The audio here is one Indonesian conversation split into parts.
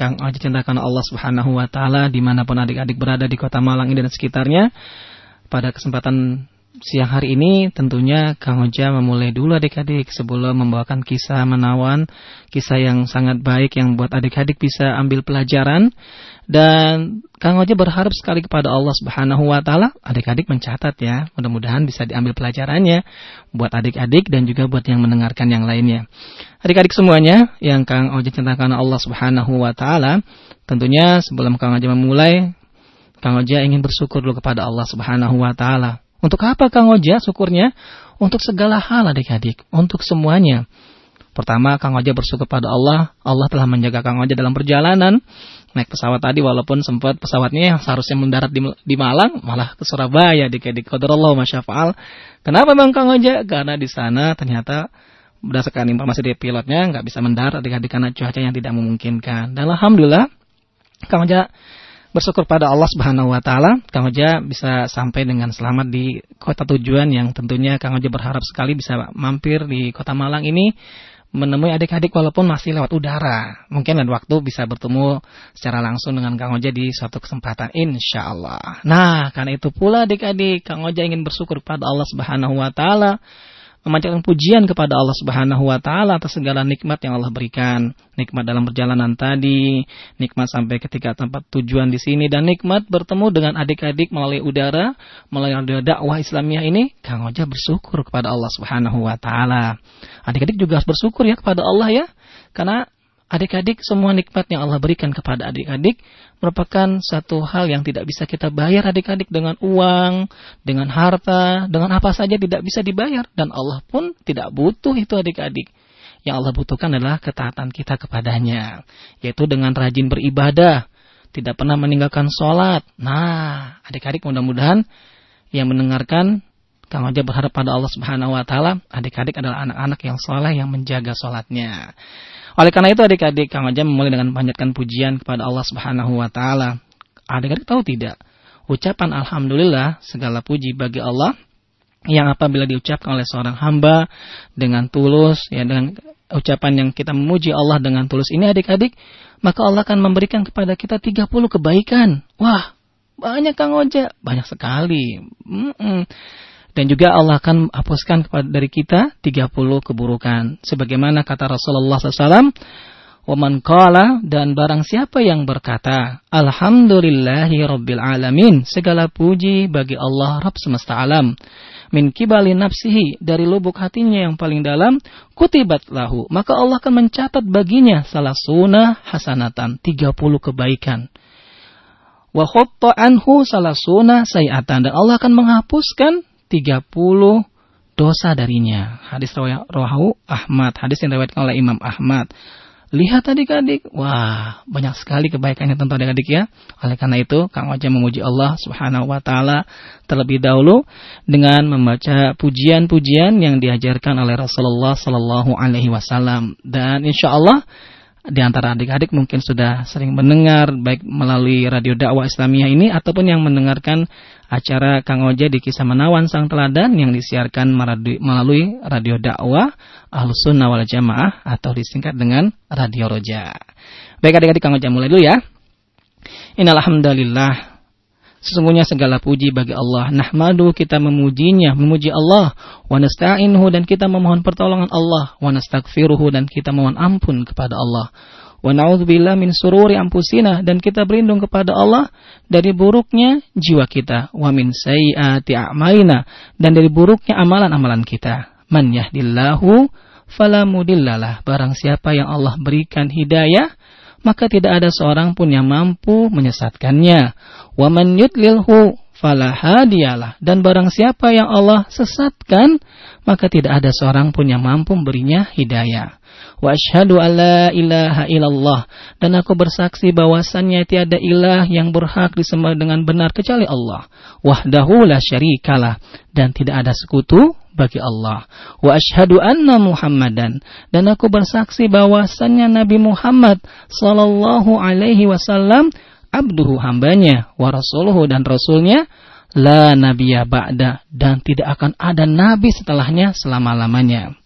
Kang Oja cintakan Allah Subhanahu wa taala di mana pun adik-adik berada di Kota Malang ini dan sekitarnya. Pada kesempatan siang hari ini tentunya Kang Oja memulai dulu adik-adik sebelum membawakan kisah menawan, kisah yang sangat baik yang buat adik-adik bisa ambil pelajaran dan Kang Oja berharap sekali kepada Allah Subhanahu wa taala adik-adik mencatat ya, mudah-mudahan bisa diambil pelajarannya buat adik-adik dan juga buat yang mendengarkan yang lainnya. Adik-adik semuanya yang Kang Oja cintakan Allah Subhanahu wa taala, tentunya sebelum Kang Oja memulai Kang Oja ingin bersyukur dulu kepada Allah Subhanahu wa taala. Untuk apa Kang Oja syukurnya? Untuk segala hal adik-adik, untuk semuanya. Pertama, Kang Oja bersyukur pada Allah. Allah telah menjaga Kang Oja dalam perjalanan. Naik pesawat tadi walaupun sempat pesawatnya yang seharusnya mendarat di, di Malang, malah ke Surabaya adik-adik. Qadarullah masyafa'al. Kenapa Bang Kang Oja? Karena di sana ternyata berdasarkan informasi dari pilotnya nggak bisa mendarat adik-adik karena cuaca yang tidak memungkinkan. Dan Alhamdulillah, Kang Oja bersyukur pada Allah Subhanahu wa taala Kang Oja bisa sampai dengan selamat di kota tujuan yang tentunya Kang Oja berharap sekali bisa mampir di Kota Malang ini menemui adik-adik walaupun masih lewat udara. Mungkin ada waktu bisa bertemu secara langsung dengan Kang Oja di suatu kesempatan insya Allah. Nah, karena itu pula adik-adik Kang Oja ingin bersyukur kepada Allah Subhanahu wa taala memanjatkan pujian kepada Allah Subhanahu wa taala atas segala nikmat yang Allah berikan. Nikmat dalam perjalanan tadi, nikmat sampai ketika tempat tujuan di sini dan nikmat bertemu dengan adik-adik melalui udara, melalui dakwah Islamiyah ini, Kang Oja bersyukur kepada Allah Subhanahu wa taala. Adik-adik juga harus bersyukur ya kepada Allah ya. Karena adik-adik semua nikmat yang Allah berikan kepada adik-adik merupakan satu hal yang tidak bisa kita bayar adik-adik dengan uang, dengan harta, dengan apa saja tidak bisa dibayar dan Allah pun tidak butuh itu adik-adik. Yang Allah butuhkan adalah ketaatan kita kepadanya, yaitu dengan rajin beribadah, tidak pernah meninggalkan sholat. Nah, adik-adik mudah-mudahan yang mendengarkan Kang aja berharap pada Allah Subhanahu wa taala, adik-adik adalah anak-anak yang soleh yang menjaga sholatnya. Oleh karena itu adik-adik Kang Oja memulai dengan panjatkan pujian kepada Allah Subhanahu wa taala. Adik-adik tahu tidak? Ucapan alhamdulillah segala puji bagi Allah yang apabila diucapkan oleh seorang hamba dengan tulus ya dengan ucapan yang kita memuji Allah dengan tulus ini adik-adik maka Allah akan memberikan kepada kita 30 kebaikan. Wah, banyak Kang Oja, banyak sekali. Mm -mm dan juga Allah akan hapuskan kepada dari kita 30 keburukan. Sebagaimana kata Rasulullah SAW Waman qala dan barang siapa yang berkata Alhamdulillahi Rabbil Alamin Segala puji bagi Allah Rabb semesta alam. Min kibali nafsihi Dari lubuk hatinya yang paling dalam Kutibat lahu Maka Allah akan mencatat baginya Salah sunnah hasanatan 30 kebaikan. Wa anhu salah sunnah sayatan Dan Allah akan menghapuskan 30 dosa darinya. Hadis rawahu Ahmad, hadis yang diriwayatkan oleh Imam Ahmad. Lihat adik-adik, wah banyak sekali kebaikannya tentu adik-adik ya. Oleh karena itu, Kang Wajah memuji Allah Subhanahu wa taala terlebih dahulu dengan membaca pujian-pujian yang diajarkan oleh Rasulullah sallallahu alaihi wasallam dan insya Allah di antara adik-adik mungkin sudah sering mendengar baik melalui radio dakwah Islamiyah ini ataupun yang mendengarkan acara Kang Oja di Kisah Menawan Sang Teladan yang disiarkan melalui radio dakwah Ahlus Sunnah wal Jamaah atau disingkat dengan Radio Roja. Baik adik-adik Kang Oja mulai dulu ya. Innalhamdulillah Sesungguhnya segala puji bagi Allah. Nahmadu kita memujinya, memuji Allah. Wa nasta'inhu dan kita memohon pertolongan Allah. Wa nastaghfiruhu dan kita mohon ampun kepada Allah. Wa na'udzubillah min sururi ampusina dan kita berlindung kepada Allah dari buruknya jiwa kita. Wa min sayyiati a'malina dan dari buruknya amalan-amalan kita. Man yahdillahu falamudillalah. Barang siapa yang Allah berikan hidayah, maka tidak ada seorang pun yang mampu menyesatkannya. Wa man yudlilhu falahadiyalah. Dan barang siapa yang Allah sesatkan, maka tidak ada seorang pun yang mampu memberinya hidayah. Wa asyhadu alla ilaha illallah. Dan aku bersaksi bahwasannya tiada ilah yang berhak disembah dengan benar kecuali Allah. Wahdahu la syarikalah. Dan tidak ada sekutu bagi Allah. Wa asyhadu anna Muhammadan dan aku bersaksi bahwasannya Nabi Muhammad sallallahu alaihi wasallam abduhu hambanya wa rasuluhu dan rasulnya la nabiyya ba'da dan tidak akan ada nabi setelahnya selama-lamanya.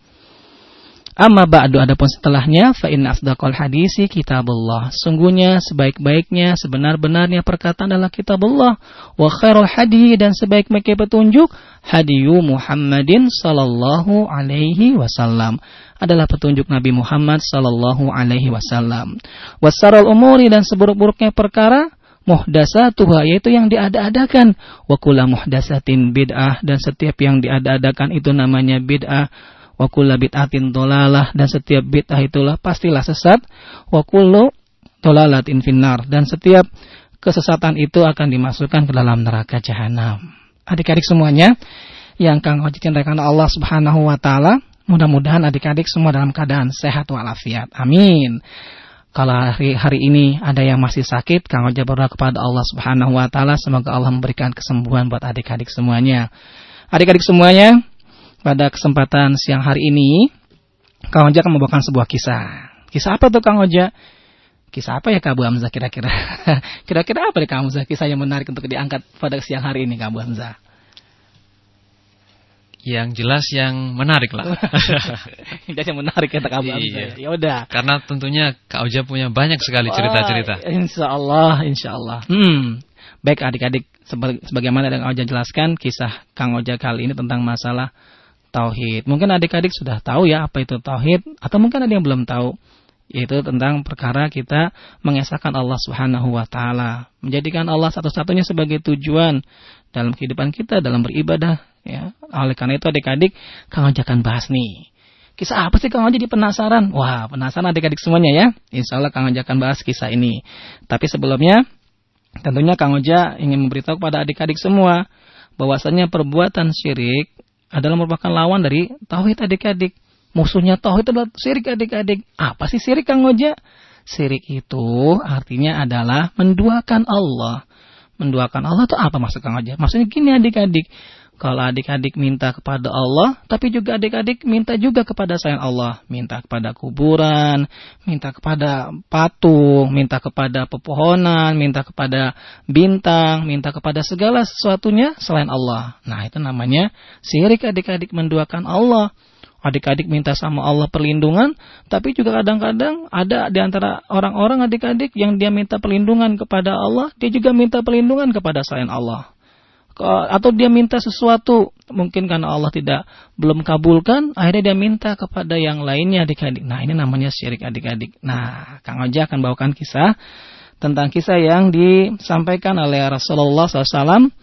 Amma ba'du adapun setelahnya fa inna asdaqal hadisi kitabullah. Sungguhnya sebaik-baiknya sebenar-benarnya perkataan adalah kitabullah wa khairul hadi dan sebaik-baiknya petunjuk hadiyu Muhammadin sallallahu alaihi wasallam adalah petunjuk Nabi Muhammad sallallahu alaihi wasallam. Wasarul umuri dan seburuk-buruknya perkara muhdasatuha yaitu yang diada-adakan wa kullu muhdasatin bid'ah dan setiap yang diada-adakan itu namanya bid'ah wa kullu bid'atin dolalah dan setiap bid'ah itulah pastilah sesat wa kullu dolalatin finnar dan setiap kesesatan itu akan dimasukkan ke dalam neraka jahanam. Adik-adik semuanya yang Kang Hoji cintakan Allah Subhanahu wa taala, mudah-mudahan adik-adik semua dalam keadaan sehat walafiat. Amin. Kalau hari, hari ini ada yang masih sakit, Kang Hoja berdoa kepada Allah Subhanahu wa taala semoga Allah memberikan kesembuhan buat adik-adik semuanya. Adik-adik semuanya, pada kesempatan siang hari ini, Kang Oja akan membawakan sebuah kisah. Kisah apa tuh Kang Oja? Kisah apa ya Kak Bu Hamzah kira-kira? kira-kira apa nih Kang Hamzah kisah yang menarik untuk diangkat pada siang hari ini Kak Bu Hamzah? Yang jelas yang menarik lah. jelas yang menarik kata Kak Bu Hamzah. Iya. Ya udah. Karena tentunya Kak Oja punya banyak sekali cerita-cerita. Insya Allah, Insya Allah. Hmm. Baik adik-adik, sebagaimana yang Oja jelaskan, kisah Kang Oja kali ini tentang masalah tauhid. Mungkin adik-adik sudah tahu ya apa itu tauhid atau mungkin ada yang belum tahu yaitu tentang perkara kita mengesahkan Allah Subhanahu wa taala, menjadikan Allah satu-satunya sebagai tujuan dalam kehidupan kita dalam beribadah ya. Oleh karena itu adik-adik Kang ajakan bahas nih. Kisah apa sih Kang jadi penasaran? Wah, penasaran adik-adik semuanya ya. Insya Allah Kang ajakan bahas kisah ini. Tapi sebelumnya tentunya Kang Oja ingin memberitahu kepada adik-adik semua bahwasanya perbuatan syirik adalah merupakan lawan dari tauhid adik-adik. Musuhnya tauhid adalah syirik adik-adik. Apa sih syirik Kang Ngoja? Syirik itu artinya adalah menduakan Allah. Menduakan Allah itu apa maksud Kang Ngoja? Maksudnya gini adik-adik. Kalau adik-adik minta kepada Allah, tapi juga adik-adik minta juga kepada sayang Allah. Minta kepada kuburan, minta kepada patung, minta kepada pepohonan, minta kepada bintang, minta kepada segala sesuatunya selain Allah. Nah itu namanya syirik adik-adik menduakan Allah. Adik-adik minta sama Allah perlindungan, tapi juga kadang-kadang ada di antara orang-orang adik-adik yang dia minta perlindungan kepada Allah, dia juga minta perlindungan kepada selain Allah atau dia minta sesuatu mungkin karena Allah tidak belum kabulkan akhirnya dia minta kepada yang lainnya adik-adik. Nah ini namanya syirik adik-adik. Nah Kang Oja akan bawakan kisah tentang kisah yang disampaikan oleh Rasulullah SAW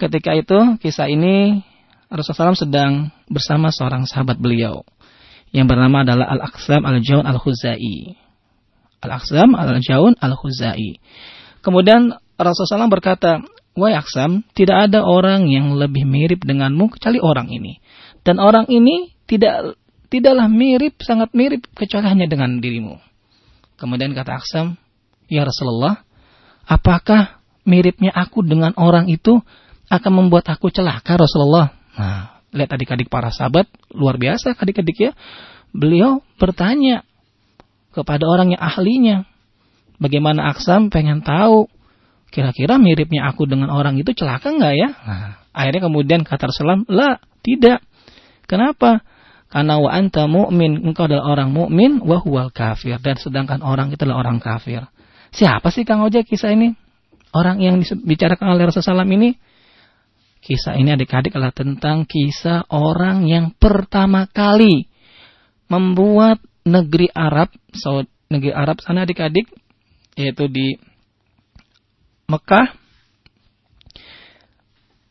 ketika itu kisah ini Rasulullah SAW sedang bersama seorang sahabat beliau yang bernama adalah Al-Aqsam Al-Jaun Al-Khuzai. Al-Aqsam Al-Jaun Al-Khuzai. Kemudian Rasulullah SAW berkata Wahai Aksam, tidak ada orang yang lebih mirip denganmu kecuali orang ini. Dan orang ini tidak tidaklah mirip, sangat mirip kecuali hanya dengan dirimu. Kemudian kata Aksam, Ya Rasulullah, apakah miripnya aku dengan orang itu akan membuat aku celaka Rasulullah? Nah, lihat adik-adik para sahabat, luar biasa adik-adik ya. Beliau bertanya kepada orang yang ahlinya. Bagaimana Aksam pengen tahu kira-kira miripnya aku dengan orang itu celaka nggak ya? Nah, akhirnya kemudian kata Rasulullah, lah tidak. Kenapa? Karena wa anta mu'min, engkau adalah orang mukmin, wa huwal kafir. Dan sedangkan orang itu adalah orang kafir. Siapa sih Kang Ojek kisah ini? Orang yang dibicarakan oleh Rasulullah SAW ini? Kisah ini adik-adik adalah tentang kisah orang yang pertama kali membuat negeri Arab, negeri Arab sana adik-adik, yaitu di Mekah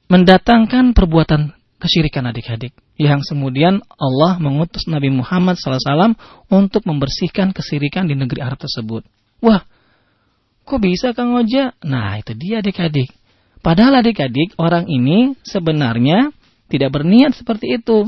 mendatangkan perbuatan kesyirikan adik-adik yang kemudian Allah mengutus Nabi Muhammad SAW untuk membersihkan kesyirikan di negeri Arab tersebut. Wah, kok bisa Kang Oja? Nah, itu dia adik-adik. Padahal adik-adik orang ini sebenarnya tidak berniat seperti itu.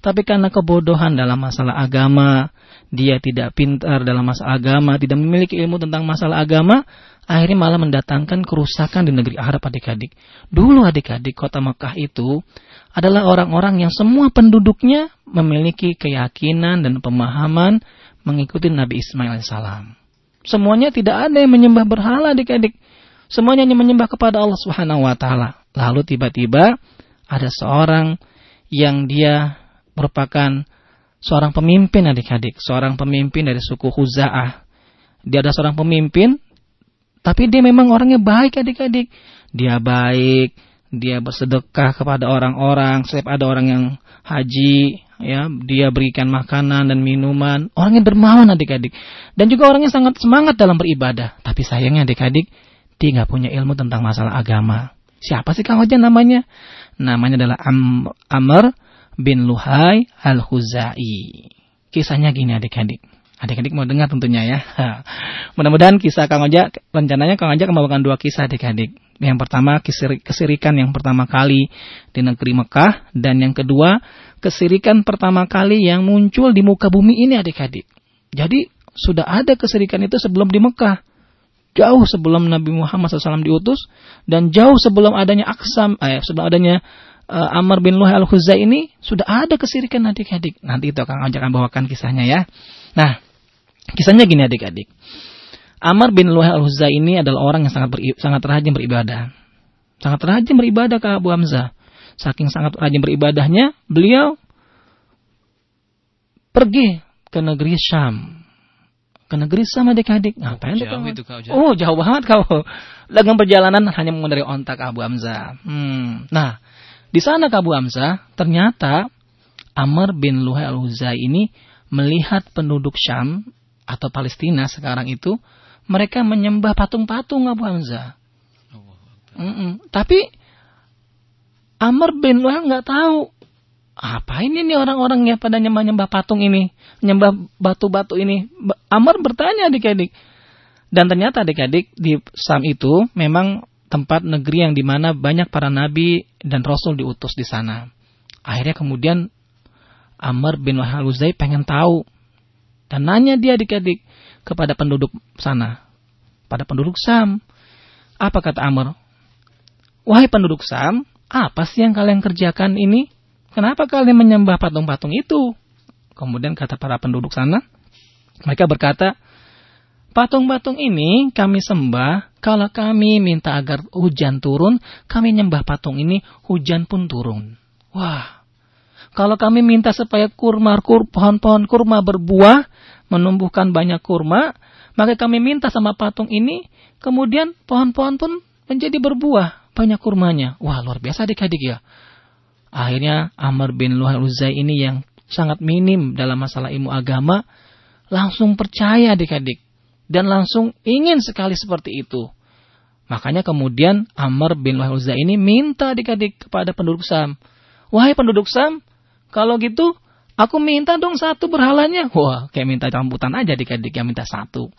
Tapi karena kebodohan dalam masalah agama, dia tidak pintar dalam masalah agama, tidak memiliki ilmu tentang masalah agama, akhirnya malah mendatangkan kerusakan di negeri Arab adik-adik. Dulu adik-adik kota Mekah itu adalah orang-orang yang semua penduduknya memiliki keyakinan dan pemahaman mengikuti Nabi Ismail alaihissalam. Semuanya tidak ada yang menyembah berhala adik-adik. Semuanya hanya menyembah kepada Allah Subhanahu wa taala. Lalu tiba-tiba ada seorang yang dia merupakan seorang pemimpin adik-adik, seorang pemimpin dari suku Huza'ah. Dia ada seorang pemimpin, tapi dia memang orangnya baik adik-adik. Dia baik, dia bersedekah kepada orang-orang, setiap ada orang yang haji, ya, dia berikan makanan dan minuman. Orangnya dermawan adik-adik. Dan juga orangnya sangat semangat dalam beribadah. Tapi sayangnya adik-adik, dia nggak punya ilmu tentang masalah agama. Siapa sih Kang Ojan namanya? Namanya adalah Am Amr bin Luhai al-Khuzai. Kisahnya gini adik-adik. Adik-adik mau dengar tentunya ya. Mudah-mudahan kisah Kang Oja, rencananya Kang Oja akan membawakan dua kisah adik-adik. Yang pertama kesirikan yang pertama kali di negeri Mekah. Dan yang kedua kesirikan pertama kali yang muncul di muka bumi ini adik-adik. Jadi sudah ada kesirikan itu sebelum di Mekah. Jauh sebelum Nabi Muhammad SAW diutus. Dan jauh sebelum adanya Aksam, eh, sebelum adanya uh, Amr bin Luhai al-Khuzai ini sudah ada kesirikan adik-adik. Nanti itu akan akan bawakan kisahnya ya. Nah, kisahnya gini adik-adik. Amr bin Luhai al-Khuzai ini adalah orang yang sangat beri, sangat rajin beribadah. Sangat rajin beribadah ke Abu Hamzah. Saking sangat rajin beribadahnya, beliau pergi ke negeri Syam. Ke negeri Syam adik-adik. Ngapain jauh itu kau jauh. Oh, jauh banget kau. Dagang perjalanan hanya mengendarai ontak Abu Hamzah. Hmm. Nah, di sana Abu Hamzah, ternyata Amr bin Luhai al-Huzai ini melihat penduduk Syam atau Palestina sekarang itu mereka menyembah patung-patung Abu Hamzah. Mm -mm. Tapi Amr bin Luhai nggak tahu apa ini nih orang-orang yang pada nyembah-nyembah patung ini, nyembah batu-batu ini. Amr bertanya adik-adik. Dan ternyata adik-adik di Sam itu memang tempat negeri yang di mana banyak para nabi dan rasul diutus di sana. Akhirnya kemudian Amr bin Wahal Uzai pengen tahu dan nanya dia adik-adik kepada penduduk sana, pada penduduk Sam. Apa kata Amr? Wahai penduduk Sam, apa sih yang kalian kerjakan ini? Kenapa kalian menyembah patung-patung itu? Kemudian kata para penduduk sana, mereka berkata, Patung-patung ini kami sembah, kalau kami minta agar hujan turun, kami nyembah patung ini, hujan pun turun. Wah, kalau kami minta supaya kurma, kur, pohon-pohon kurma berbuah, menumbuhkan banyak kurma, maka kami minta sama patung ini, kemudian pohon-pohon pun menjadi berbuah, banyak kurmanya. Wah, luar biasa adik-adik ya. Akhirnya Amr bin Luhal Uzai ini yang sangat minim dalam masalah ilmu agama, langsung percaya adik-adik dan langsung ingin sekali seperti itu. Makanya kemudian Amr bin Wahuzza ini minta adik-adik kepada penduduk Sam. Wahai penduduk Sam, kalau gitu aku minta dong satu berhalanya. Wah, kayak minta rambutan aja adik-adik yang minta satu.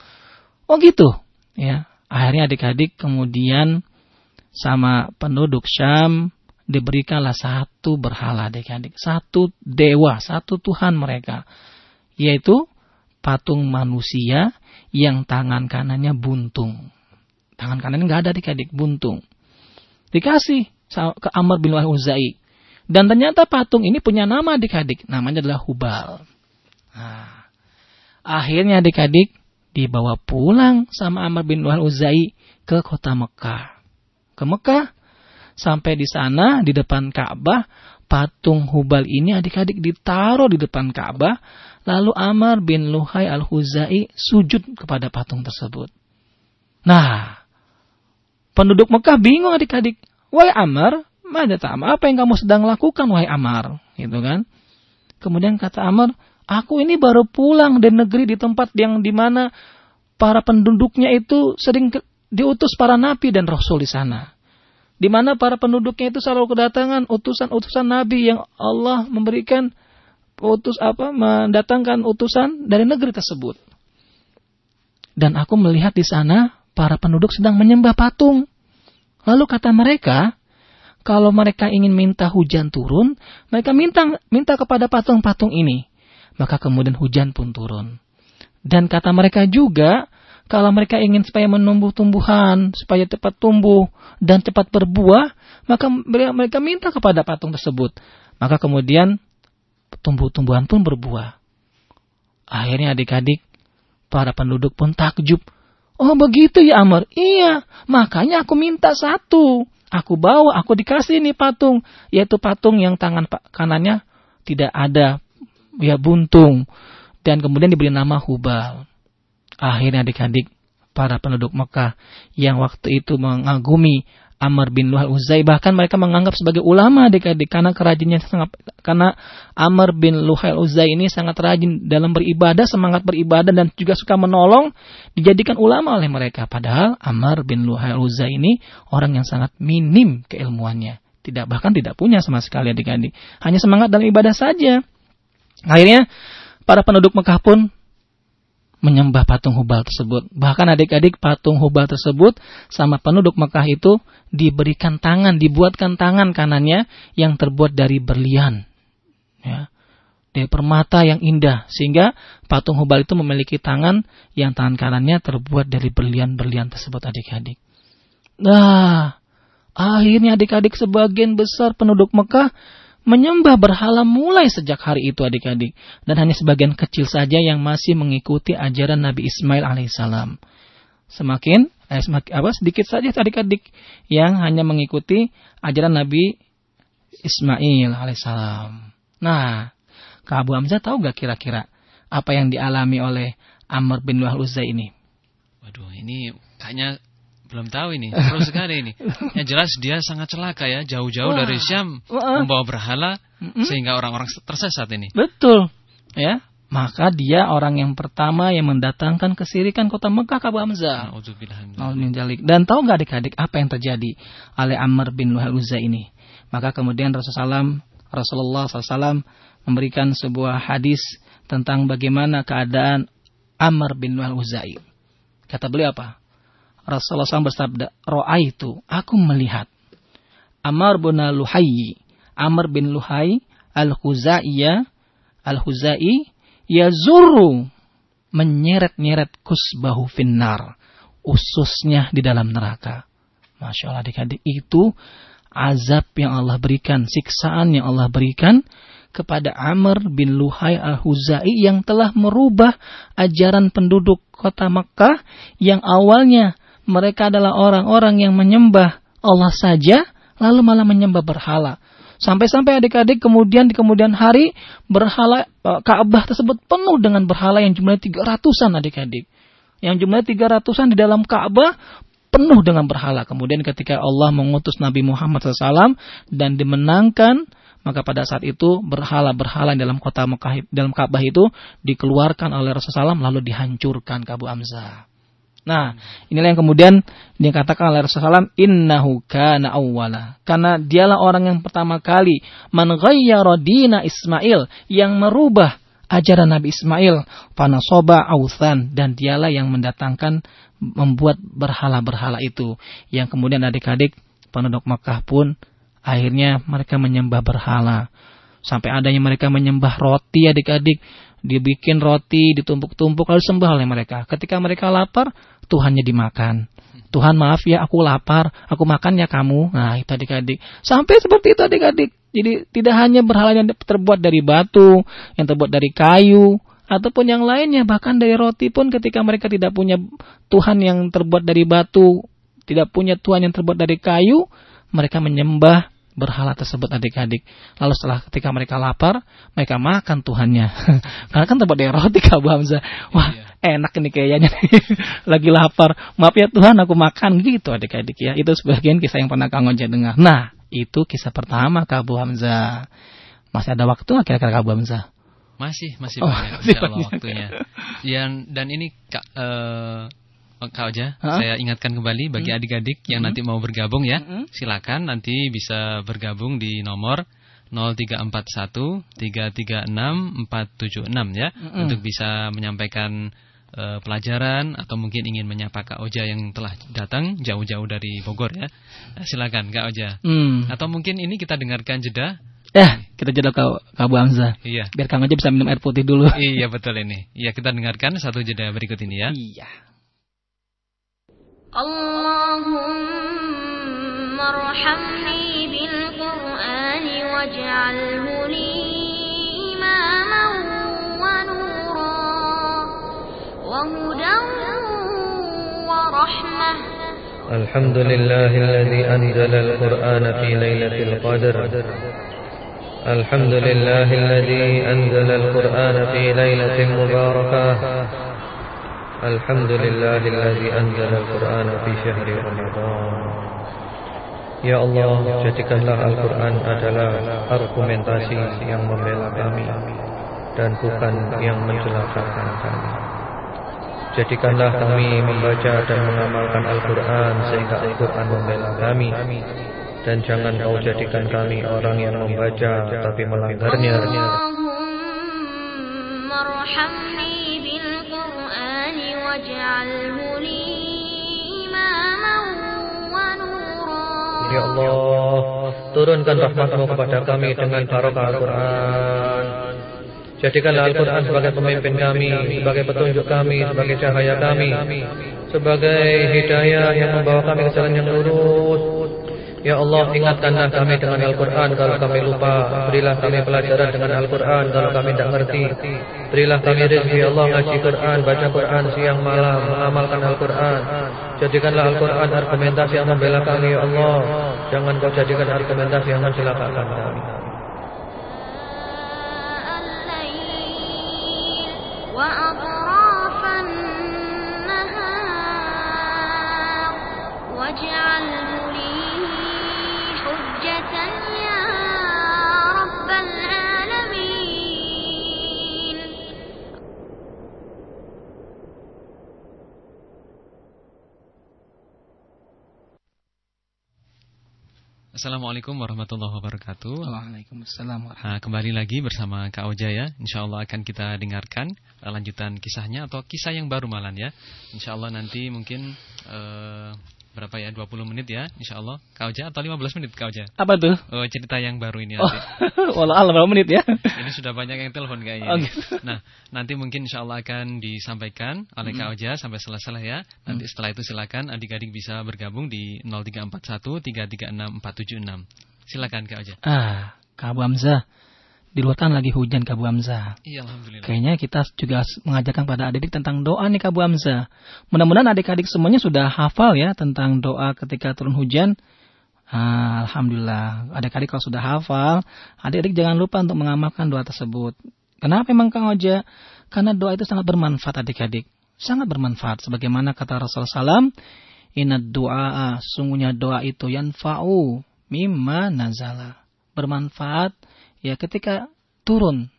Oh gitu. Ya, akhirnya adik-adik kemudian sama penduduk Syam diberikanlah satu berhala adik-adik, satu dewa, satu Tuhan mereka, yaitu patung manusia yang tangan kanannya buntung. Tangan kanannya nggak ada adik-adik, buntung. Dikasih ke Amr bin Wahuzai. Dan ternyata patung ini punya nama adik-adik. Namanya adalah Hubal. Nah, akhirnya adik-adik dibawa pulang sama Amr bin Wahuzai ke kota Mekah. Ke Mekah. Sampai di sana, di depan Ka'bah, patung Hubal ini adik-adik ditaruh di depan Ka'bah Lalu Amr bin Luhai al-Huzai sujud kepada patung tersebut. Nah, penduduk Mekah bingung adik-adik. Wahai Amr, mana ta'am? Apa yang kamu sedang lakukan, wahai Amr? Gitu kan? Kemudian kata Amr, aku ini baru pulang dari negeri di tempat yang di mana para penduduknya itu sering diutus para nabi dan rasul di sana. Di mana para penduduknya itu selalu kedatangan utusan-utusan nabi yang Allah memberikan utus apa mendatangkan utusan dari negeri tersebut. Dan aku melihat di sana para penduduk sedang menyembah patung. Lalu kata mereka, kalau mereka ingin minta hujan turun, mereka minta minta kepada patung-patung ini. Maka kemudian hujan pun turun. Dan kata mereka juga, kalau mereka ingin supaya menumbuh tumbuhan, supaya cepat tumbuh dan cepat berbuah, maka mereka minta kepada patung tersebut. Maka kemudian tumbuh-tumbuhan pun berbuah. Akhirnya adik-adik, para penduduk pun takjub. Oh begitu ya Amr? Iya, makanya aku minta satu. Aku bawa, aku dikasih nih patung. Yaitu patung yang tangan kanannya tidak ada ya buntung dan kemudian diberi nama Hubal. Akhirnya adik-adik para penduduk Mekah yang waktu itu mengagumi Amr bin Luhal Uzai bahkan mereka menganggap sebagai ulama adik-adik karena kerajinnya sangat karena Amr bin Luhal Uzai ini sangat rajin dalam beribadah semangat beribadah dan juga suka menolong dijadikan ulama oleh mereka. Padahal Amr bin Luhal Uzai ini orang yang sangat minim keilmuannya. Tidak bahkan tidak punya sama sekali adik-adik. Hanya semangat dalam ibadah saja. Akhirnya para penduduk Mekah pun menyembah patung Hubal tersebut. Bahkan adik-adik patung Hubal tersebut sama penduduk Mekah itu diberikan tangan, dibuatkan tangan kanannya yang terbuat dari berlian. Ya. Dari permata yang indah. Sehingga patung Hubal itu memiliki tangan yang tangan kanannya terbuat dari berlian-berlian tersebut adik-adik. Nah, akhirnya adik-adik sebagian besar penduduk Mekah menyembah berhala mulai sejak hari itu adik-adik. Dan hanya sebagian kecil saja yang masih mengikuti ajaran Nabi Ismail alaihissalam. Semakin, eh, semakin apa, sedikit saja adik-adik yang hanya mengikuti ajaran Nabi Ismail alaihissalam. Nah, Kak Abu Hamzah tahu gak kira-kira apa yang dialami oleh Amr bin Luhal ini? Waduh, ini kayaknya belum tahu ini, terus sekali ini. Yang jelas dia sangat celaka ya, jauh-jauh dari Syam membawa berhala sehingga orang-orang tersesat ini. Betul. Ya, maka dia orang yang pertama yang mendatangkan kesirikan kota Mekah ke Hamzah. Dan tahu nggak adik-adik apa yang terjadi oleh Amr bin Luhal Uzza ini? Maka kemudian Rasulullah Rasulullah SAW memberikan sebuah hadis tentang bagaimana keadaan Amr bin Luhal Uzai. Kata beliau apa? Rasulullah SAW bersabda, Ro'a itu, aku melihat. Amr bin Luhai, Amr bin Luhai, Al-Khuzaiya, Al-Khuzai, Yazuru, menyeret-nyeret kusbahu finnar, ususnya di dalam neraka. Masya Allah adik-adik, itu azab yang Allah berikan, siksaan yang Allah berikan kepada Amr bin Luhai al-Huzai yang telah merubah ajaran penduduk kota Mekah yang awalnya mereka adalah orang-orang yang menyembah Allah saja, lalu malah menyembah berhala. Sampai-sampai adik-adik kemudian di kemudian hari berhala eh, Ka'bah tersebut penuh dengan berhala yang jumlahnya tiga ratusan adik-adik. Yang jumlahnya tiga ratusan di dalam Ka'bah penuh dengan berhala. Kemudian ketika Allah mengutus Nabi Muhammad SAW dan dimenangkan, maka pada saat itu berhala-berhala dalam kota Mekah dalam Ka'bah itu dikeluarkan oleh Rasulullah SAW lalu dihancurkan Kabu Amzah. Nah, inilah yang kemudian dikatakan oleh Rasulullah innahu kana awwala. Karena dialah orang yang pertama kali man ghayyara dina Ismail yang merubah ajaran Nabi Ismail panasoba authan dan dialah yang mendatangkan membuat berhala-berhala itu. Yang kemudian adik-adik penduduk Makkah pun akhirnya mereka menyembah berhala. Sampai adanya mereka menyembah roti adik-adik dibikin roti, ditumpuk-tumpuk lalu sembah oleh mereka. Ketika mereka lapar, Tuhannya dimakan. Tuhan maaf ya aku lapar, aku makan ya kamu. Nah itu adik-adik. Sampai seperti itu adik-adik. Jadi tidak hanya berhala yang terbuat dari batu, yang terbuat dari kayu, ataupun yang lainnya. Bahkan dari roti pun ketika mereka tidak punya Tuhan yang terbuat dari batu, tidak punya Tuhan yang terbuat dari kayu, mereka menyembah berhala tersebut adik-adik. Lalu setelah ketika mereka lapar, mereka makan Tuhannya. Karena kan tempat roti Abu Hamzah. Wah, iya. enak ini kayaknya lagi lapar. Maaf ya Tuhan, aku makan gitu adik-adik ya. Itu sebagian kisah yang pernah Kang Oja dengar. Nah, itu kisah pertama Abu Hamzah. Masih ada waktu nggak kira-kira Abu Hamzah? Masih, masih oh, banyak, masih banyak. waktunya. Yang dan ini Kak, uh, Kak Oja, huh? saya ingatkan kembali bagi hmm. adik-adik yang hmm. nanti mau bergabung ya, hmm. silakan nanti bisa bergabung di nomor 0341 336 476 ya, hmm. untuk bisa menyampaikan uh, pelajaran atau mungkin ingin menyapa Kak Oja yang telah datang jauh-jauh dari Bogor ya. Nah, silakan Kak Oja. Hmm. Atau mungkin ini kita dengarkan jeda Ya, kita jeda ke Kabu Hamzah. Iya. Biar Kang Oja bisa minum air putih dulu. iya, betul ini. Iya, kita dengarkan satu jeda berikut ini ya. Iya. اللهم ارحمني بالقرآن واجعله لي إماما ونورا وهدى ورحمة. الحمد لله الذي أنزل القرآن في ليلة القدر. الحمد لله الذي أنزل القرآن في ليلة مباركة. الحمد لله الذي أنزل القرآن في شهر رمضان Ya Allah, jadikanlah Al-Quran adalah argumentasi yang membela kami dan bukan yang mencelakakan kami. Jadikanlah kami membaca dan mengamalkan Al-Quran sehingga Al-Quran membela kami dan jangan kau jadikan kami orang yang membaca tapi melanggarnya. Ya Allah, turunkan rahmatmu kepada kami dengan barokah Al-Quran. Jadikanlah Al-Quran sebagai pemimpin kami, sebagai petunjuk kami, sebagai cahaya kami, sebagai hidayah yang membawa kami ke jalan yang lurus. Ya Allah ingatkanlah kami dengan Al-Quran kalau kami lupa. Berilah kami pelajaran dengan Al-Quran kalau kami tidak mengerti Berilah kami rezeki ya Allah ngaji Quran Baca Quran siang malam Mengamalkan Al-Quran. Jadikanlah Al-Quran argumentasi yang membela kami Ya Allah. Jangan kau jadikan argumentasi yang mencelakakan kami Assalamualaikum warahmatullahi wabarakatuh. Waalaikumsalam. Nah, kembali lagi bersama Kak Oja ya. Insya Allah akan kita dengarkan uh, lanjutan kisahnya atau kisah yang baru malam ya. Insya Allah nanti mungkin uh, berapa ya? 20 menit ya Insya Allah Kak Oja atau 15 menit Kak Oja Apa tuh? Oh cerita yang baru ini oh, Walau Allah berapa menit ya? Ini sudah banyak yang telepon kayaknya. Oh, gitu. Nah nanti mungkin Insya Allah akan disampaikan oleh Kak Oja sampai selesai ya. Nanti hmm. setelah itu silakan adik-adik bisa bergabung di 0341 336 476 Silakan Kak Oja Ah Kak Abu Hamzah di luar kan lagi hujan Kabu Hamzah. Iya, Alhamdulillah. Kayaknya kita juga mengajarkan pada adik-adik tentang doa nih Kabu Hamzah. Mudah-mudahan adik-adik semuanya sudah hafal ya tentang doa ketika turun hujan. Ah, Alhamdulillah. Adik-adik kalau sudah hafal, adik-adik jangan lupa untuk mengamalkan doa tersebut. Kenapa memang Kang Oja? Karena doa itu sangat bermanfaat adik-adik. Sangat bermanfaat. Sebagaimana kata Rasulullah SAW, Inna doa, sungguhnya doa itu yanfa'u mimma nazala. Bermanfaat ya ketika turun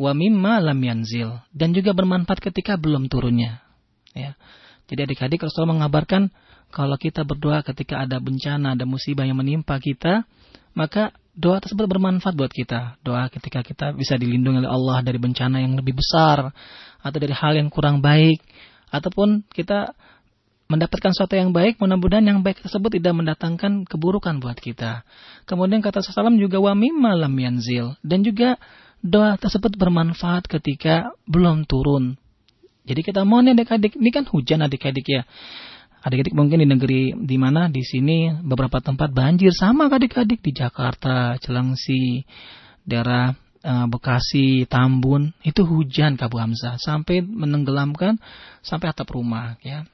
wa mimma lam yanzil dan juga bermanfaat ketika belum turunnya. Ya. Jadi adik-adik Rasul mengabarkan kalau kita berdoa ketika ada bencana ada musibah yang menimpa kita maka doa tersebut bermanfaat buat kita. Doa ketika kita bisa dilindungi oleh Allah dari bencana yang lebih besar atau dari hal yang kurang baik ataupun kita mendapatkan sesuatu yang baik, mudah-mudahan yang baik tersebut tidak mendatangkan keburukan buat kita. Kemudian kata Salam juga wa mimma lam yanzil dan juga doa tersebut bermanfaat ketika belum turun. Jadi kita mohon ya adik-adik, ini kan hujan adik-adik ya. Adik-adik mungkin di negeri di mana di sini beberapa tempat banjir sama adik-adik di Jakarta, Celengsi, daerah uh, Bekasi, Tambun, itu hujan Kabu Hamzah sampai menenggelamkan sampai atap rumah ya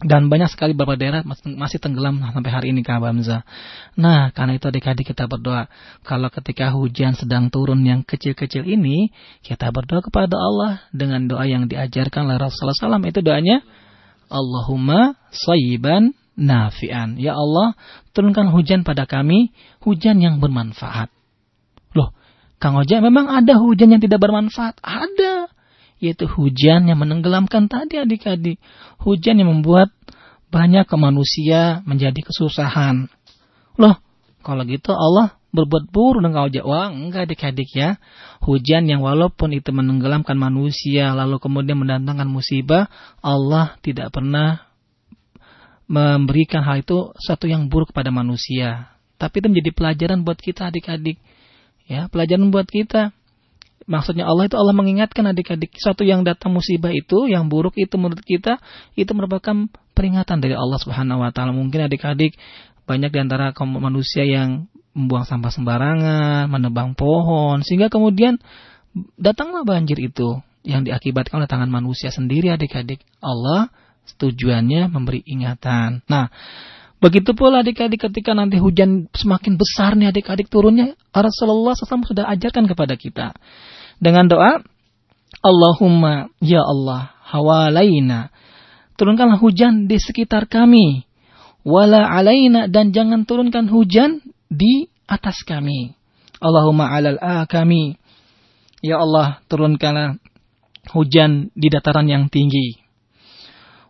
dan banyak sekali beberapa daerah masih tenggelam sampai hari ini Kak Hamzah. Nah, karena itu adik-adik kita berdoa. Kalau ketika hujan sedang turun yang kecil-kecil ini, kita berdoa kepada Allah dengan doa yang diajarkan oleh Rasulullah SAW. Itu doanya, Allahumma sayyiban nafi'an. Ya Allah, turunkan hujan pada kami, hujan yang bermanfaat. Loh, Kang Oja memang ada hujan yang tidak bermanfaat? Ada yaitu hujan yang menenggelamkan tadi adik-adik. Hujan yang membuat banyak ke manusia menjadi kesusahan. Loh, kalau gitu Allah berbuat buruk dengan kau Wah, enggak adik-adik ya. Hujan yang walaupun itu menenggelamkan manusia lalu kemudian mendatangkan musibah, Allah tidak pernah memberikan hal itu satu yang buruk pada manusia. Tapi itu menjadi pelajaran buat kita adik-adik. Ya, pelajaran buat kita. Maksudnya Allah itu Allah mengingatkan adik-adik satu yang datang musibah itu, yang buruk itu menurut kita itu merupakan peringatan dari Allah Subhanahu wa taala. Mungkin adik-adik banyak di antara kaum manusia yang membuang sampah sembarangan, menebang pohon sehingga kemudian datanglah banjir itu yang diakibatkan oleh tangan manusia sendiri adik-adik. Allah tujuannya memberi ingatan. Nah, Begitu pula adik-adik ketika nanti hujan semakin besar nih adik-adik turunnya, Rasulullah SAW sudah ajarkan kepada kita. Dengan doa, Allahumma ya Allah hawalaina. Turunkanlah hujan di sekitar kami. Wala alaina dan jangan turunkan hujan di atas kami. Allahumma alal a kami. Ya Allah turunkanlah hujan di dataran yang tinggi.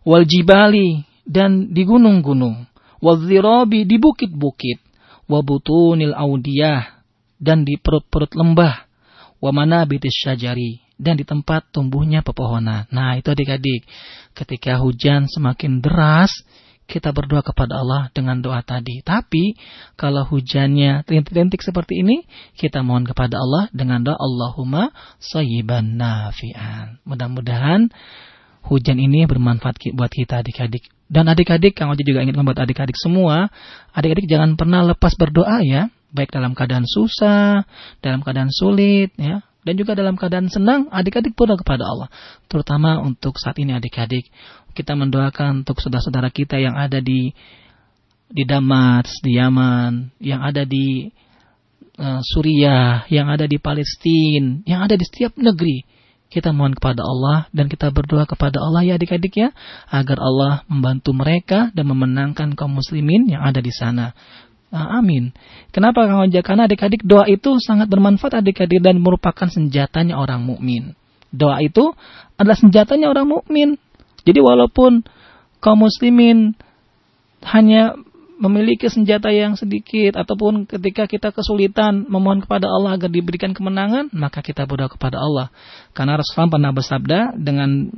Wal jibali dan di gunung-gunung wadzirabi di bukit-bukit, wabutunil audiyah dan di perut-perut lembah, wa manabitis syajari dan di tempat tumbuhnya pepohonan. Nah, itu adik-adik, ketika hujan semakin deras, kita berdoa kepada Allah dengan doa tadi. Tapi kalau hujannya rintik-rintik seperti ini, kita mohon kepada Allah dengan doa Allahumma sayyiban nafi'an. Mudah-mudahan hujan ini bermanfaat buat kita adik-adik. Dan adik-adik, Kang Oji juga ingin membuat adik-adik semua, adik-adik jangan pernah lepas berdoa ya, baik dalam keadaan susah, dalam keadaan sulit, ya, dan juga dalam keadaan senang, adik-adik berdoa kepada Allah. Terutama untuk saat ini adik-adik, kita mendoakan untuk saudara-saudara kita yang ada di di Damas, di Yaman, yang ada di uh, Suriah, yang ada di Palestina, yang ada di setiap negeri kita mohon kepada Allah dan kita berdoa kepada Allah ya adik-adik ya agar Allah membantu mereka dan memenangkan kaum muslimin yang ada di sana. Ah, amin. Kenapa Kang Ojek? Karena adik-adik doa itu sangat bermanfaat adik-adik dan merupakan senjatanya orang mukmin. Doa itu adalah senjatanya orang mukmin. Jadi walaupun kaum muslimin hanya memiliki senjata yang sedikit ataupun ketika kita kesulitan memohon kepada Allah agar diberikan kemenangan, maka kita berdoa kepada Allah. Karena Rasulullah pernah bersabda dengan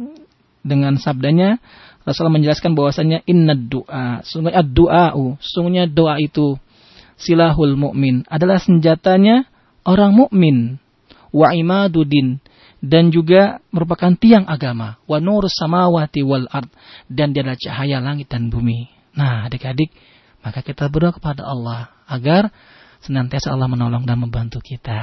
dengan sabdanya Rasulullah menjelaskan bahwasanya inna doa, sungguhnya doa, sungguhnya doa itu silahul mukmin adalah senjatanya orang mukmin wa imadudin dan juga merupakan tiang agama wa nur samawati wal ard dan dia adalah cahaya langit dan bumi. Nah, adik-adik, maka kita berdoa kepada Allah agar senantiasa Allah menolong dan membantu kita.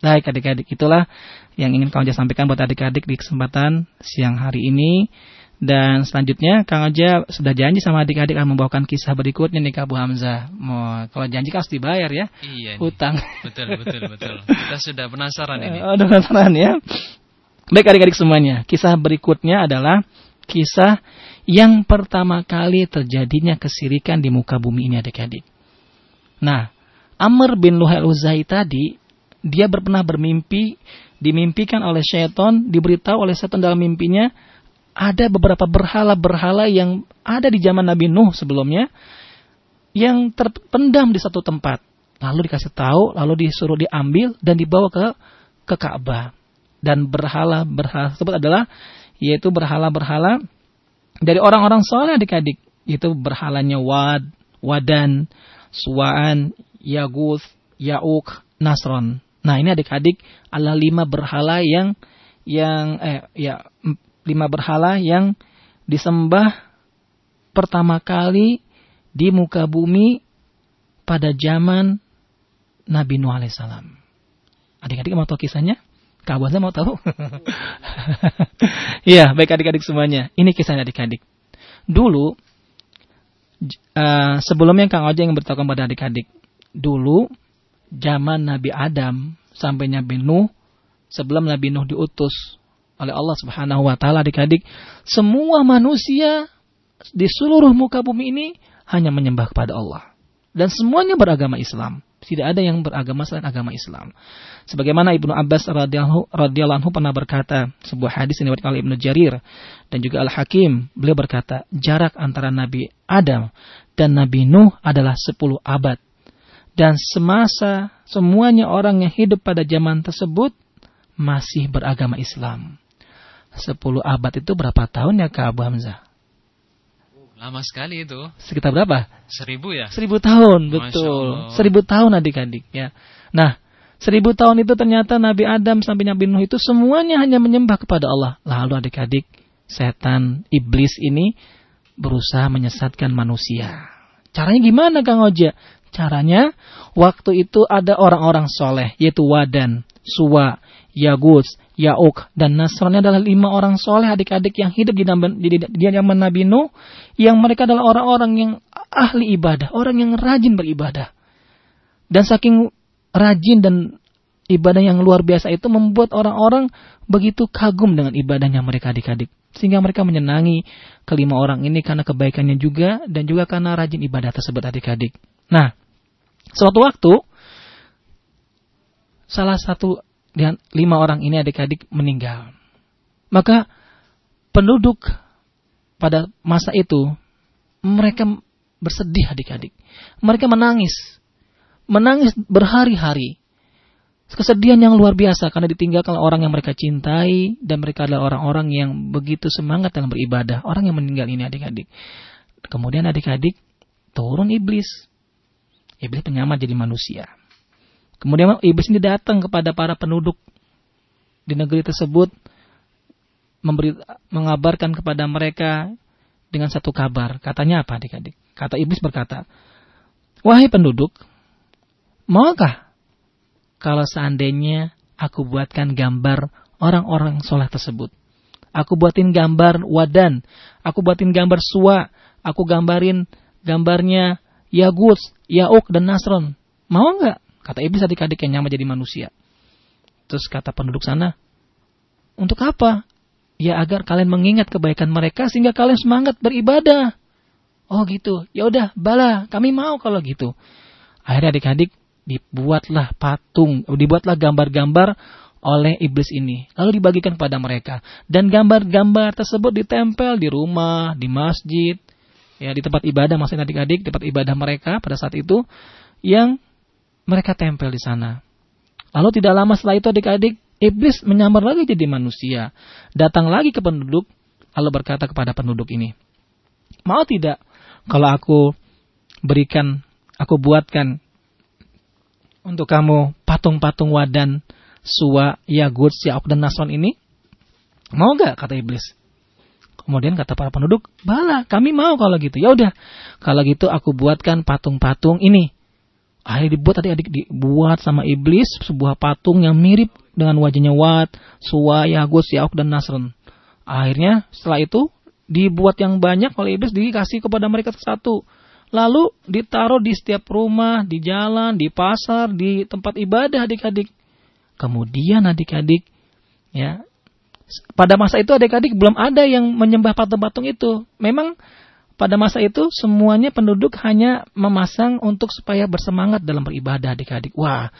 Baik adik-adik, itulah yang ingin Kang Oja sampaikan buat adik-adik di kesempatan siang hari ini. Dan selanjutnya Kang Oja sudah janji sama adik-adik akan membawakan kisah berikutnya nih Kak Bu Hamzah. Mau kalau janji kan harus dibayar ya. Iya. Hutang. Betul betul betul. Kita sudah penasaran ini. Oh, penasaran ya. Baik adik-adik semuanya. Kisah berikutnya adalah kisah yang pertama kali terjadinya kesirikan di muka bumi ini adik-adik. Nah, Amr bin Luhai Uzai tadi, dia pernah bermimpi, dimimpikan oleh syaitan, diberitahu oleh syaitan dalam mimpinya, ada beberapa berhala-berhala yang ada di zaman Nabi Nuh sebelumnya, yang terpendam di satu tempat. Lalu dikasih tahu, lalu disuruh diambil dan dibawa ke ke Ka'bah. Dan berhala-berhala tersebut adalah yaitu berhala-berhala dari orang-orang soleh adik-adik itu berhalanya Wad, Wadan, Suwaan, Yaguth, Yauk, Nasron. Nah ini adik-adik adalah lima berhala yang yang eh ya lima berhala yang disembah pertama kali di muka bumi pada zaman Nabi Nuh alaihissalam. Adik-adik mau tahu kisahnya? Kawan mau tahu? Iya, baik adik-adik semuanya. Ini kisahnya adik-adik. Dulu, uh, sebelumnya Kang Oja yang beritahu kepada adik-adik. Dulu, zaman Nabi Adam sampai Nabi Nuh, sebelum Nabi Nuh diutus oleh Allah Subhanahu wa taala adik-adik, semua manusia di seluruh muka bumi ini hanya menyembah kepada Allah. Dan semuanya beragama Islam. Tidak ada yang beragama selain agama Islam. Sebagaimana Ibnu Abbas radhiyallahu anhu pernah berkata, sebuah hadis yang oleh Ibnu Jarir dan juga Al-Hakim, beliau berkata, jarak antara Nabi Adam dan Nabi Nuh adalah 10 abad. Dan semasa semuanya orang yang hidup pada zaman tersebut masih beragama Islam. 10 abad itu berapa tahun ya Kak Abu Hamzah? Lama sekali itu. Sekitar berapa? Seribu ya? Seribu tahun, betul. Seribu tahun adik-adik ya. Nah, seribu tahun itu ternyata Nabi Adam sampai Nabi Nuh itu semuanya hanya menyembah kepada Allah. Lalu adik-adik, setan, iblis ini berusaha menyesatkan manusia. Caranya gimana Kang Oja? Caranya, waktu itu ada orang-orang soleh, yaitu Wadan, Suwa, Yagus, Yauk, dan Nasrani adalah lima orang soleh adik-adik yang hidup di, di, di, di zaman Nabi Nuh, yang mereka adalah orang-orang yang ahli ibadah, orang yang rajin beribadah. Dan saking rajin dan ibadah yang luar biasa itu membuat orang-orang begitu kagum dengan ibadahnya mereka adik-adik. Sehingga mereka menyenangi kelima orang ini karena kebaikannya juga dan juga karena rajin ibadah tersebut adik-adik. Nah, suatu waktu salah satu dan lima orang ini adik-adik meninggal. Maka penduduk pada masa itu mereka bersedih adik-adik. Mereka menangis. Menangis berhari-hari kesedihan yang luar biasa karena ditinggalkan orang yang mereka cintai dan mereka adalah orang-orang yang begitu semangat dalam beribadah. Orang yang meninggal ini adik-adik. Kemudian adik-adik turun iblis. Iblis penyamar jadi manusia. Kemudian iblis ini datang kepada para penduduk di negeri tersebut memberi mengabarkan kepada mereka dengan satu kabar. Katanya apa adik-adik? Kata iblis berkata, "Wahai penduduk, maukah kalau seandainya aku buatkan gambar orang-orang soleh tersebut. Aku buatin gambar wadan, aku buatin gambar suwa, aku gambarin gambarnya Yagus, Yauk, dan Nasron. Mau nggak? Kata iblis adik-adik yang nyama jadi manusia. Terus kata penduduk sana, untuk apa? Ya agar kalian mengingat kebaikan mereka sehingga kalian semangat beribadah. Oh gitu. Ya udah, bala, kami mau kalau gitu. Akhirnya adik-adik dibuatlah patung, dibuatlah gambar-gambar oleh iblis ini. Lalu dibagikan kepada mereka. Dan gambar-gambar tersebut ditempel di rumah, di masjid, ya di tempat ibadah maksudnya adik-adik, tempat ibadah mereka pada saat itu yang mereka tempel di sana. Lalu tidak lama setelah itu adik-adik, iblis menyamar lagi jadi manusia. Datang lagi ke penduduk, lalu berkata kepada penduduk ini, Mau tidak kalau aku berikan, aku buatkan untuk kamu patung-patung wadan, suwa, yagut, siak dan nasron ini? Mau gak? Kata iblis. Kemudian kata para penduduk, bala, kami mau kalau gitu. Ya udah, kalau gitu aku buatkan patung-patung ini. Akhirnya dibuat adik-adik dibuat sama iblis sebuah patung yang mirip dengan wajahnya Wat, Suwa, Yagut, Siak dan Nasron. Akhirnya setelah itu dibuat yang banyak oleh iblis dikasih kepada mereka satu lalu ditaruh di setiap rumah, di jalan, di pasar, di tempat ibadah adik-adik. Kemudian adik-adik, ya, pada masa itu adik-adik belum ada yang menyembah patung-patung itu. Memang pada masa itu semuanya penduduk hanya memasang untuk supaya bersemangat dalam beribadah adik-adik. Wah,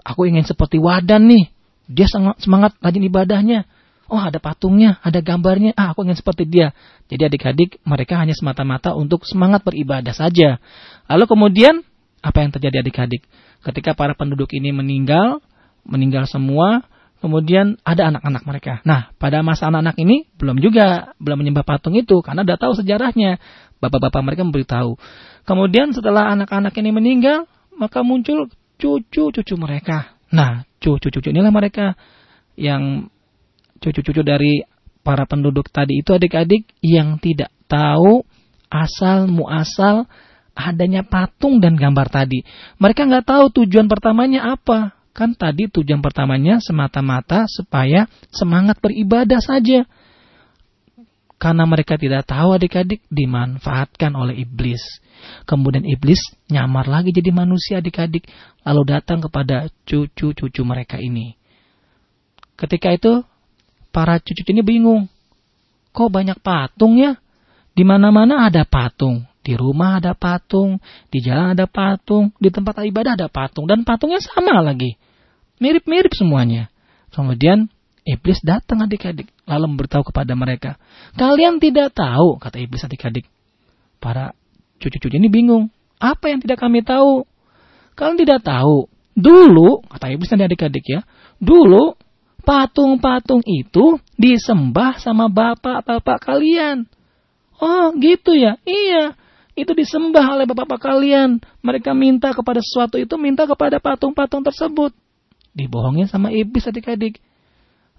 aku ingin seperti Wadan nih. Dia sangat semangat rajin ibadahnya. Oh ada patungnya, ada gambarnya, ah aku ingin seperti dia. Jadi adik-adik mereka hanya semata-mata untuk semangat beribadah saja. Lalu kemudian apa yang terjadi adik-adik? Ketika para penduduk ini meninggal, meninggal semua, kemudian ada anak-anak mereka. Nah, pada masa anak-anak ini belum juga belum menyembah patung itu karena sudah tahu sejarahnya. Bapak-bapak mereka memberitahu. Kemudian setelah anak-anak ini meninggal, maka muncul cucu-cucu mereka. Nah, cucu-cucu inilah mereka yang cucu-cucu dari para penduduk tadi itu adik-adik yang tidak tahu asal muasal adanya patung dan gambar tadi. Mereka nggak tahu tujuan pertamanya apa. Kan tadi tujuan pertamanya semata-mata supaya semangat beribadah saja. Karena mereka tidak tahu adik-adik dimanfaatkan oleh iblis. Kemudian iblis nyamar lagi jadi manusia adik-adik. Lalu datang kepada cucu-cucu mereka ini. Ketika itu para cucu ini bingung. Kok banyak patung ya? Di mana-mana ada patung. Di rumah ada patung, di jalan ada patung, di tempat ibadah ada patung. Dan patungnya sama lagi. Mirip-mirip semuanya. Kemudian iblis datang adik-adik. Lalu memberitahu kepada mereka. Kalian tidak tahu, kata iblis adik-adik. Para cucu-cucu ini bingung. Apa yang tidak kami tahu? Kalian tidak tahu. Dulu, kata iblis tadi adik-adik ya. Dulu patung-patung itu disembah sama bapak-bapak kalian. Oh gitu ya, iya. Itu disembah oleh bapak-bapak kalian. Mereka minta kepada sesuatu itu, minta kepada patung-patung tersebut. Dibohongin sama iblis adik-adik.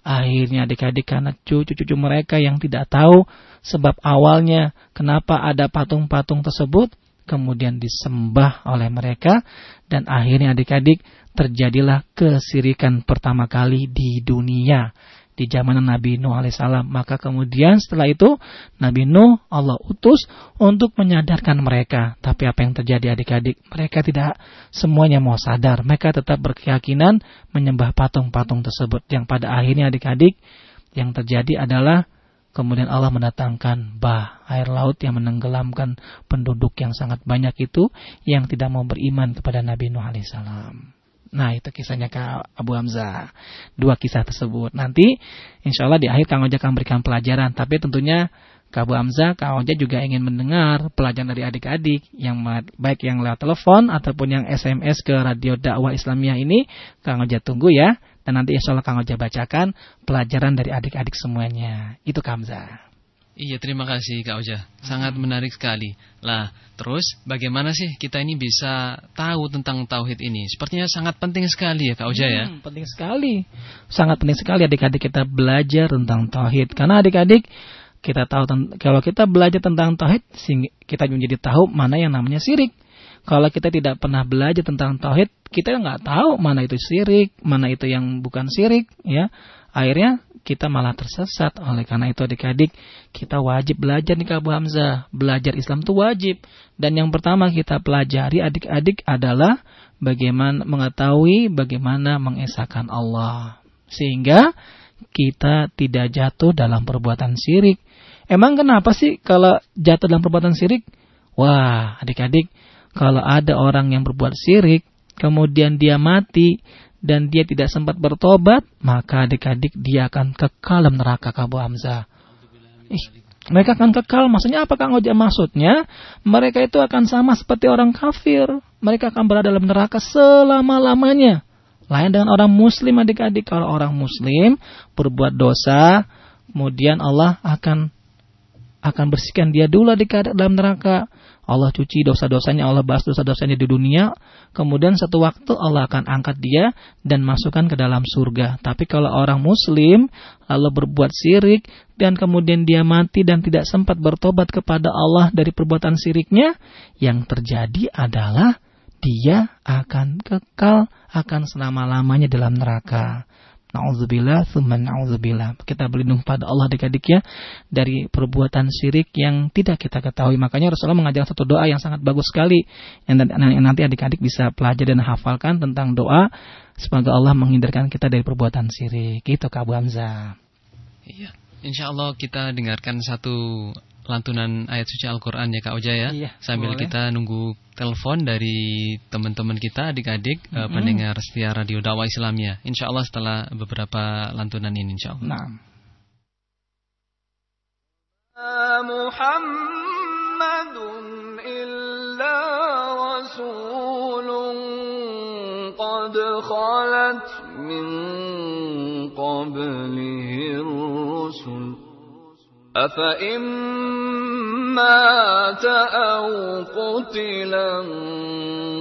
Akhirnya adik-adik karena cucu-cucu mereka yang tidak tahu sebab awalnya kenapa ada patung-patung tersebut, kemudian disembah oleh mereka, dan akhirnya adik-adik terjadilah kesirikan pertama kali di dunia. Di zaman Nabi Nuh alaihissalam. Maka kemudian setelah itu Nabi Nuh Allah utus untuk menyadarkan mereka. Tapi apa yang terjadi adik-adik? Mereka tidak semuanya mau sadar. Mereka tetap berkeyakinan menyembah patung-patung tersebut. Yang pada akhirnya adik-adik yang terjadi adalah kemudian Allah mendatangkan bah air laut yang menenggelamkan penduduk yang sangat banyak itu yang tidak mau beriman kepada Nabi Nuh alaihissalam. Nah itu kisahnya Kak Abu Hamzah. Dua kisah tersebut. Nanti insya Allah di akhir Kang Oja akan berikan pelajaran. Tapi tentunya Kak Abu Hamzah, Kang Oja juga ingin mendengar pelajaran dari adik-adik. yang Baik yang lewat telepon ataupun yang SMS ke Radio Dakwah Islamiyah ini. Kang Oja tunggu ya. Dan nanti insya Allah Kang Oja bacakan pelajaran dari adik-adik semuanya. Itu Kak Hamzah. Iya terima kasih Kak Oja. Sangat hmm. menarik sekali. Lah terus bagaimana sih kita ini bisa tahu tentang Tauhid ini? Sepertinya sangat penting sekali ya Kak Oja ya. Hmm, Penting sekali. Sangat penting sekali adik-adik kita belajar tentang Tauhid. Karena adik-adik kita tahu Kalau kita belajar tentang Tauhid Kita menjadi tahu mana yang namanya sirik kalau kita tidak pernah belajar tentang tauhid, kita nggak tahu mana itu sirik, mana itu yang bukan sirik, ya. Akhirnya kita malah tersesat. Oleh karena itu adik-adik, kita wajib belajar nih Abu Hamzah. Belajar Islam itu wajib. Dan yang pertama kita pelajari adik-adik adalah bagaimana mengetahui bagaimana mengesahkan Allah. Sehingga kita tidak jatuh dalam perbuatan syirik. Emang kenapa sih kalau jatuh dalam perbuatan syirik? Wah, adik-adik, kalau ada orang yang berbuat syirik, kemudian dia mati, dan dia tidak sempat bertobat, maka adik-adik dia akan kekal dalam neraka Kabu Hamzah. Ih, mereka akan kekal, maksudnya apa Kang Ojek? Maksudnya, mereka itu akan sama seperti orang kafir. Mereka akan berada dalam neraka selama-lamanya. Lain dengan orang muslim adik-adik. Kalau orang muslim berbuat dosa, kemudian Allah akan akan bersihkan dia dulu adik dalam neraka. Allah cuci dosa-dosanya, Allah bahas dosa-dosanya di dunia, kemudian satu waktu Allah akan angkat dia dan masukkan ke dalam surga. Tapi kalau orang muslim lalu berbuat syirik dan kemudian dia mati dan tidak sempat bertobat kepada Allah dari perbuatan syiriknya, yang terjadi adalah dia akan kekal, akan selama-lamanya dalam neraka. Na'udzubillah, thumma na'udzubillah. Kita berlindung pada Allah adik-adik ya dari perbuatan syirik yang tidak kita ketahui. Makanya Rasulullah mengajar satu doa yang sangat bagus sekali yang nanti adik-adik bisa pelajari dan hafalkan tentang doa semoga Allah menghindarkan kita dari perbuatan syirik. Itu Kak Hamzah. Iya. Insya Allah kita dengarkan satu lantunan ayat suci Al-Quran ya Kak Oja ya. Iya, Sambil boleh. kita nunggu telepon dari teman-teman kita, adik-adik, mm -hmm. pendengar setia Radio Dakwah Islamia. Insya Allah setelah beberapa lantunan ini insya Allah. Nah. Muhammadun illa rasulun qad khalat min qablihi rusul أفإن مات أو قتلا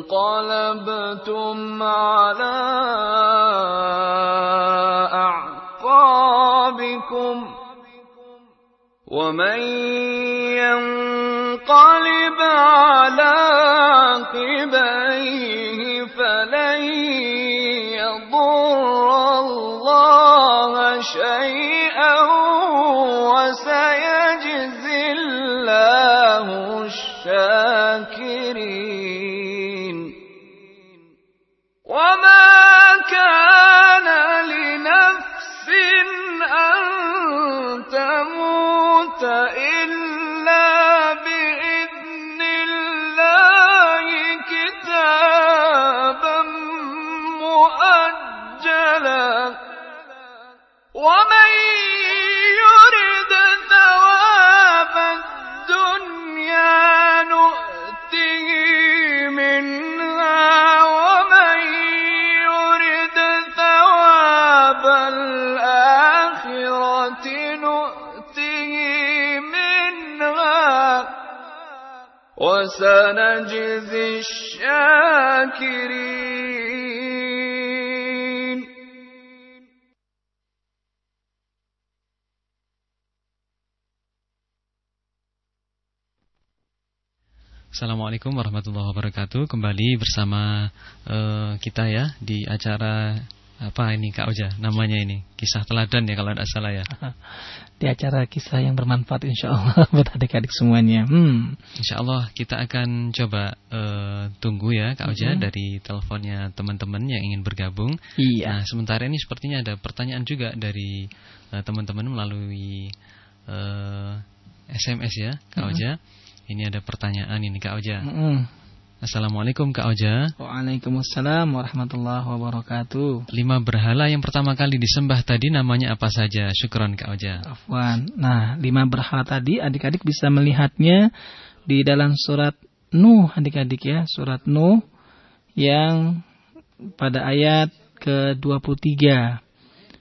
انقلبتم على أعقابكم ومن ينقلب على عقبيه فلن يضر الله شيئا. وسنجزي الشاكرين Assalamualaikum warahmatullahi wabarakatuh Kembali bersama uh, kita ya Di acara apa ini Kak Oja namanya ini kisah teladan ya kalau tidak salah ya di acara kisah yang bermanfaat insya Allah buat adik-adik semuanya hmm. insya Allah kita akan coba uh, tunggu ya Kak Oja hmm. dari teleponnya teman-teman yang ingin bergabung iya nah sementara ini sepertinya ada pertanyaan juga dari uh, teman-teman melalui uh, eh, SMS ya Kak hmm. Oja ini ada pertanyaan ini Kak Oja hmm. Assalamualaikum Kak Oja. Waalaikumsalam warahmatullahi wabarakatuh. Lima berhala yang pertama kali disembah tadi namanya apa saja? Syukron Kak Oja. Afwan. Nah lima berhala tadi adik-adik bisa melihatnya Di dalam surat Nuh adik-adik ya. Surat Nuh Yang pada ayat ke-23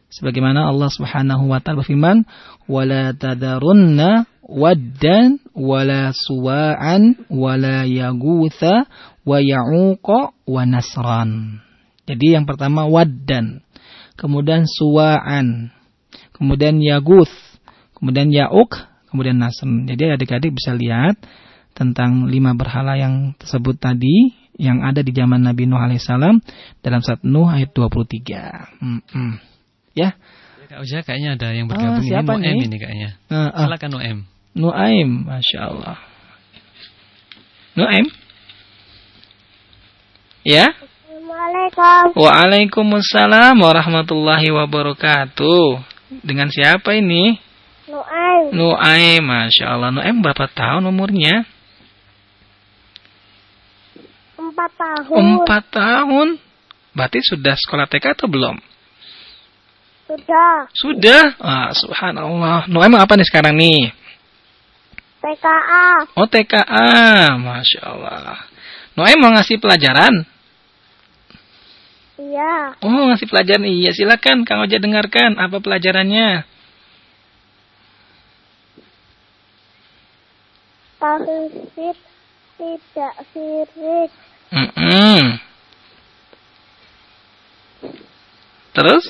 Sebagaimana Allah subhanahu wa ta'ala berfirman Wala tadarunna waddan wala suwa'an wala yagutha wa ya'uqa wa nasran. Jadi yang pertama waddan, kemudian suwa'an, kemudian yaguth, kemudian ya'uq, kemudian nasran. Jadi adik-adik bisa lihat tentang lima berhala yang tersebut tadi yang ada di zaman Nabi Nuh alaihissalam dalam surat Nuh ayat 23. Hmm, hmm. Ya. Kak Uja kayaknya ada yang bergabung ah, siapa ini Noem ini kayaknya. Uh, uh. Silakan Noem. Nuaim, Masya Allah. Nuaim? Ya? Assalamualaikum. Waalaikumsalam warahmatullahi wabarakatuh. Dengan siapa ini? Nuaim. Nuaim, Masya Allah. Nuaim berapa tahun umurnya? Empat tahun. Empat tahun? Berarti sudah sekolah TK atau belum? Sudah. Sudah? Ah, subhanallah. Nuaim apa nih sekarang nih? TKA. Oh TKA, masya Allah. Noem mau ngasih pelajaran? Iya. Oh ngasih pelajaran iya silakan Kang Oja dengarkan apa pelajarannya? Tauhid tidak sirik. Mm -mm. Terus?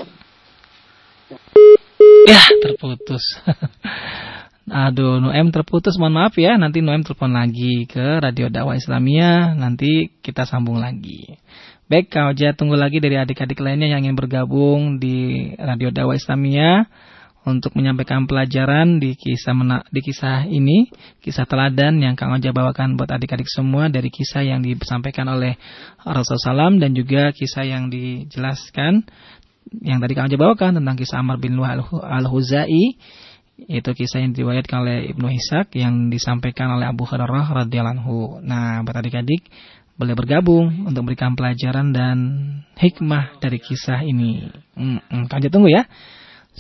Ya terputus. Aduh, Nuem terputus, mohon maaf ya. Nanti Nuem telepon lagi ke Radio Dakwah Islamia. Nanti kita sambung lagi. Baik, kau aja tunggu lagi dari adik-adik lainnya yang ingin bergabung di Radio Dakwah Islamia untuk menyampaikan pelajaran di kisah mena di kisah ini, kisah teladan yang Kang Oja bawakan buat adik-adik semua dari kisah yang disampaikan oleh Rasulullah SAW dan juga kisah yang dijelaskan yang tadi Kang Oja bawakan tentang kisah Amr bin Luh al-Huzai itu kisah yang diriwayatkan oleh Ibnu Ishaq yang disampaikan oleh Abu Hurairah radhiyallahu. Nah, buat adik-adik boleh bergabung untuk memberikan pelajaran dan hikmah dari kisah ini. Hmm, hmm, tunggu ya.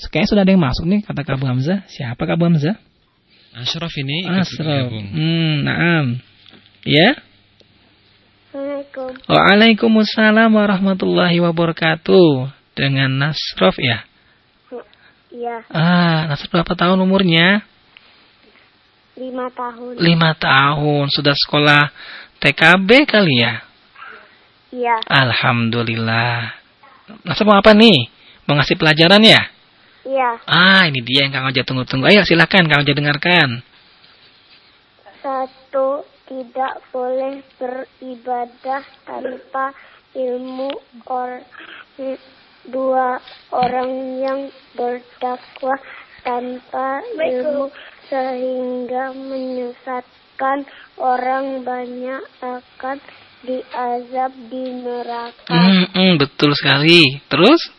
Kayaknya sudah ada yang masuk nih kata Kabu Hamzah. Siapa Kabu Hamzah? Ashraf ini Ashraf. Hmm, naam. Ya? Assalamualaikum. Waalaikumsalam warahmatullahi wabarakatuh. Dengan Nasraf ya? Iya. Ah, Nasr berapa tahun umurnya? Lima tahun. Lima tahun. Sudah sekolah TKB kali ya? Iya. Alhamdulillah. Nasr mau apa nih? Mau ngasih pelajaran ya? Iya. Ah, ini dia yang Kang Oja tunggu-tunggu. Ayo silakan Kang Oja dengarkan. Satu, tidak boleh beribadah tanpa ilmu or dua orang yang berdakwah tanpa ilmu sehingga menyesatkan orang banyak akan diazab di neraka. Mm -mm, betul sekali. Terus?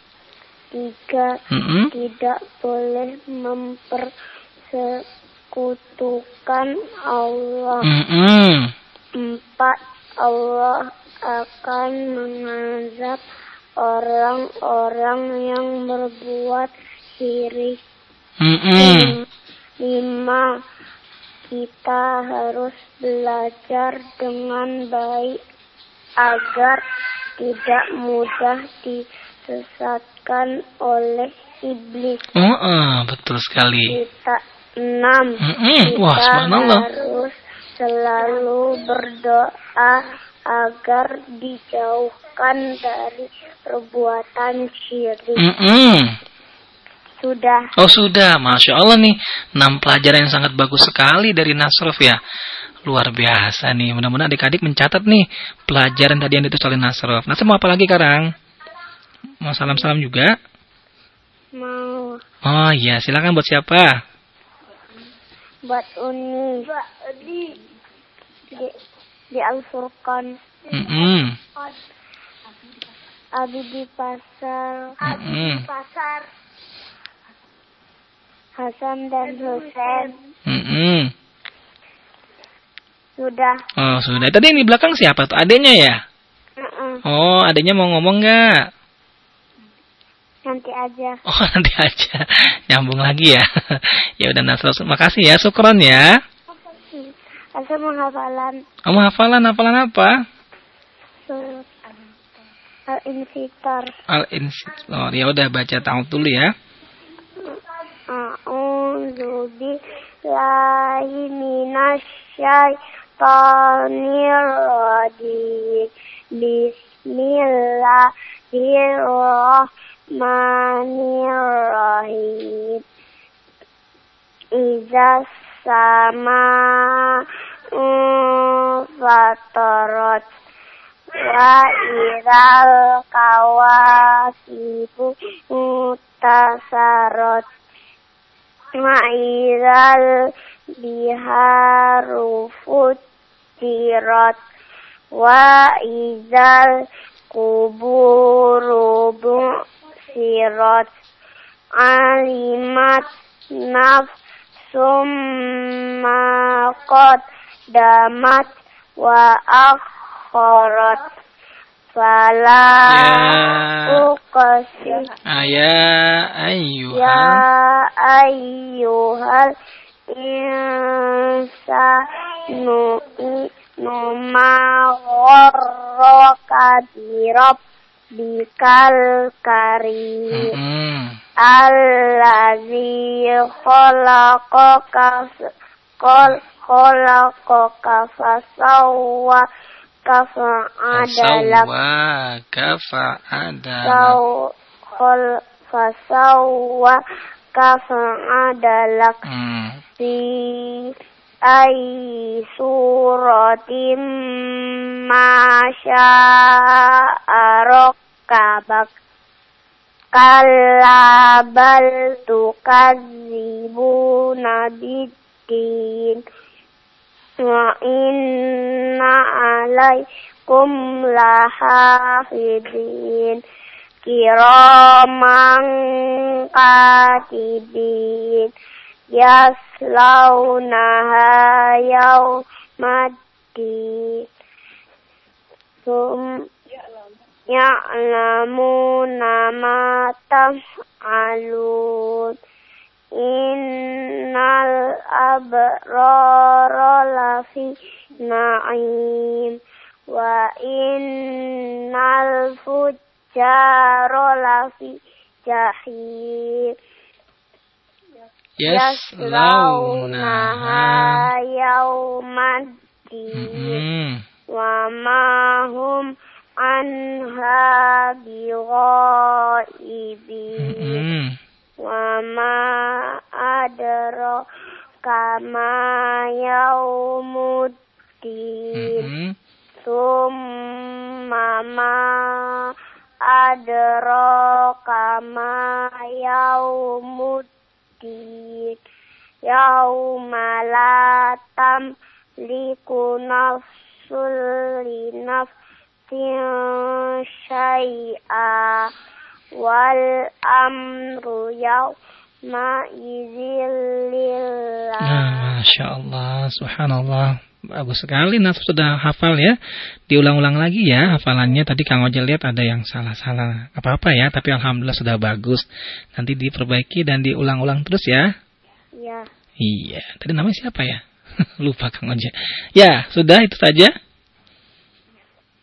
Tiga, mm -mm. tidak boleh mempersekutukan Allah. Mm -mm. Empat, Allah akan mengazab orang-orang yang berbuat syirik. Mm -mm. Lima, kita harus belajar dengan baik agar tidak mudah disesatkan oleh iblis. Oh, uh, betul sekali. Kita enam, mm -mm. Wah, kita harus selalu berdoa agar dijauhkan dari perbuatan syirik. Mm -mm. Sudah. Oh sudah, masya Allah nih enam pelajaran yang sangat bagus sekali dari Nasrof ya. Luar biasa nih. Mudah-mudahan adik-adik mencatat nih pelajaran tadi yang ditulis oleh Nasrof. Nasrof mau apa lagi sekarang? Mau salam-salam juga? Mau. Oh iya, silakan buat siapa? Buat Uni. Di, di Al-Furqan. Mm -mm. Abi di pasar. Mm -mm. pasar. Hasan dan Husain. Mm -mm. Sudah. Oh sudah. Tadi yang di belakang siapa tuh? Adanya ya? Mm-mm. Oh, adanya mau ngomong nggak? Nanti aja. Oh nanti aja nyambung lagi ya. ya udah Nasr, makasih ya, syukron ya. Asal menghafalan Kamu hafalan hafalan apa? surat Al-Infitar. Al Insitor. Ya udah baca tahun dulu ya. A'udzu billahi minasyaitonir rajim. Bismillahirrahmanirrahim. Iza sama fatarat wa iral kawakibu mutasarat wa iral biharu futirat wa izal kuburu busirat alimat nafsum ma damat wa akhirat fala Ya. uqsim Ayah ayyuha. ya ayyuhal insanu numa gharraka birabbikal karim Mm-mm. Allazi khalaqaka qol khalaqaka fasawwa kafa'adalak Fasawwa kafa'adalak. saw khol fasawwa kafa'adalak Hmm. fi ay suratim masya'arokabak kalla bal tukadzibuna biddin wa inna alaikum lahafidin. Kiraman katibin. Yaslaunaha yaumaddin. Sum ya'lamuna ma taf'alun innal abrara lafi na'im wa innal fujjara lafi jahim Yaslaunaha. yaumaddin wa ma hum anha bighaibin Mm-mm. wa ma adra kama yaumuddin Mm-mm. summa ma adra kama yaumuddin yauma la tamliku nafsul li nafsin syai'a wal amru yauma lillah Nah, Masya Allah, Subhanallah. Bagus sekali, Nasr sudah hafal ya. Diulang-ulang lagi ya hafalannya. Tadi Kang Ojel lihat ada yang salah-salah. Apa-apa ya, tapi Alhamdulillah sudah bagus. Nanti diperbaiki dan diulang-ulang terus ya. ya Iya, tadi namanya siapa ya? Lupa Kang Ojek. Ya, sudah itu saja.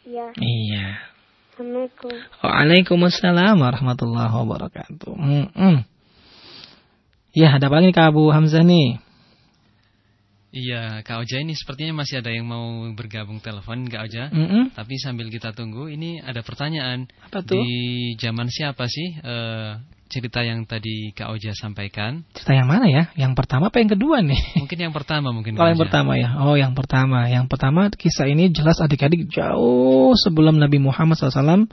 ya Iya. Assalamualaikum Waalaikumsalam warahmatullahi wabarakatuh. Mm-mm. Ya, ada apa lagi nih Kak Abu Hamzah nih? Iya, Kak Oja ini sepertinya masih ada yang mau bergabung telepon Kak Oja. Mm-mm. Tapi sambil kita tunggu, ini ada pertanyaan. Apa tuh? Di zaman siapa sih eh, cerita yang tadi Kak Oja sampaikan. Cerita yang mana ya? Yang pertama apa yang kedua nih? Mungkin yang pertama mungkin. Kalau yang pertama ya. Oh, yang pertama. Yang pertama kisah ini jelas adik-adik jauh sebelum Nabi Muhammad SAW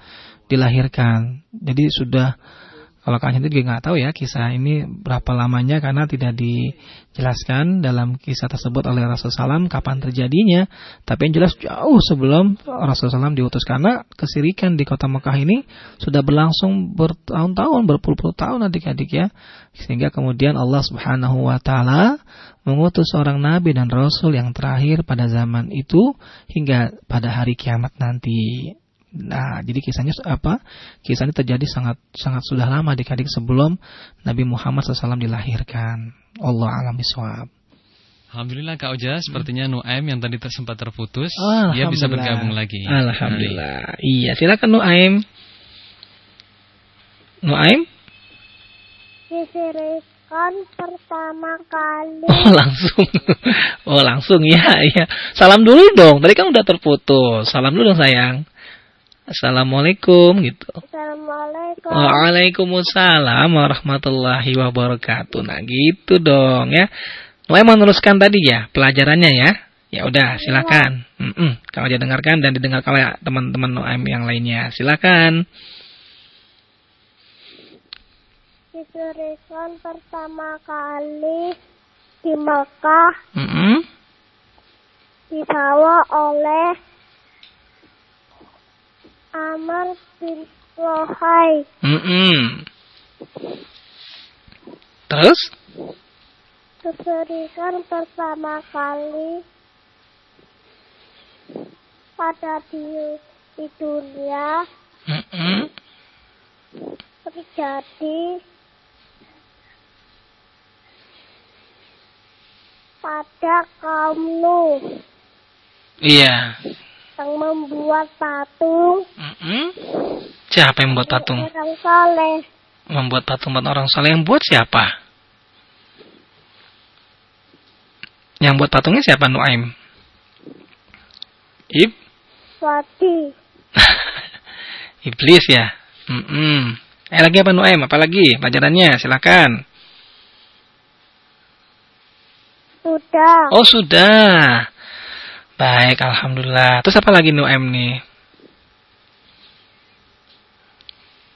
dilahirkan. Jadi sudah kalau Kak Cantik juga nggak tahu ya kisah ini berapa lamanya karena tidak dijelaskan dalam kisah tersebut oleh Rasulullah SAW kapan terjadinya. Tapi yang jelas jauh sebelum Rasulullah SAW diutus karena kesirikan di kota Mekah ini sudah berlangsung bertahun-tahun, berpuluh-puluh tahun adik-adik ya. Sehingga kemudian Allah Subhanahu Wa Taala mengutus seorang nabi dan rasul yang terakhir pada zaman itu hingga pada hari kiamat nanti. Nah, jadi kisahnya apa? Kisahnya terjadi sangat sangat sudah lama adik-adik sebelum Nabi Muhammad SAW dilahirkan. Allah alam biswab. Alhamdulillah Kak Oja, sepertinya Nuaim yang tadi sempat terputus, dia bisa bergabung lagi. Alhamdulillah. Nah, iya, silakan Nuaim. Nuaim? Disirikan pertama kali. Oh, langsung. Oh, langsung ya, ya. Salam dulu dong. Tadi kan udah terputus. Salam dulu dong, sayang. Assalamualaikum gitu. Assalamualaikum. Waalaikumsalam warahmatullahi wabarakatuh. Nah gitu dong ya. Mau meneruskan tadi ya pelajarannya ya. Ya udah silakan. Mm -mm. Kalau aja dengarkan dan didengar oleh teman-teman Noem yang lainnya. Silakan. Disurikan pertama kali di Mekah. Mm -mm. Dibawa oleh Amr bin Lohai. Mm -mm. Terus? Diberikan pertama kali pada di, di dunia mm -mm. terjadi pada kaum Nuh. Iya yang membuat patung. Mm -hmm. Siapa yang membuat patung? Orang soleh. Membuat patung buat orang soleh yang buat siapa? Yang buat patungnya siapa Nuaim? Ib? Wati. Iblis ya. Mm -mm. Eh lagi apa Nuaim? Apa lagi pelajarannya? Silakan. Sudah. Oh sudah. Baik, alhamdulillah. Terus apa lagi Nuem nih?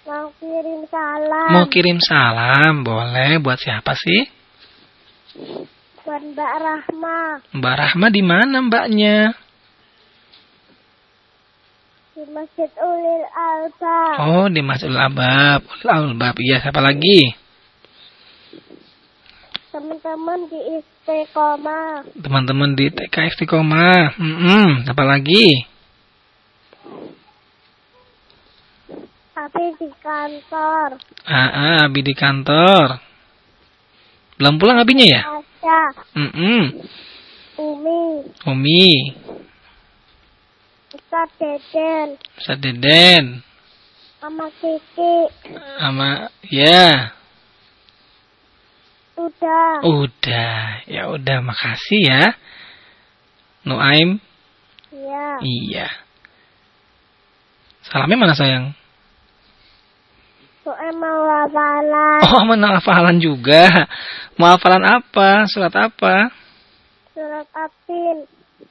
Mau kirim salam. Mau kirim salam, boleh. Buat siapa sih? Buat Mbak Rahma. Mbak Rahma di mana mbaknya? Di Masjid Ulil Albab. Oh, di Masjid Ulil Albab. Ulil Albab. Iya, siapa lagi? Teman-teman di Istiqomah. Teman-teman di TK Istiqomah. Mm -mm. Apa lagi? Abi di kantor. Ah, ah, Abi di kantor. Belum pulang abinya ya? Ada. Mm -mm. Umi. Umi. Ustaz Deden. Ustaz Deden. Sama Kiki. Sama, ya. Udah. Udah. Ya udah, makasih ya. Nuaim. Iya. Iya. Salamnya mana sayang? Soalnya mau hafalan. Oh, mana hafalan juga. Mau hafalan apa? Surat apa? Surat Atin.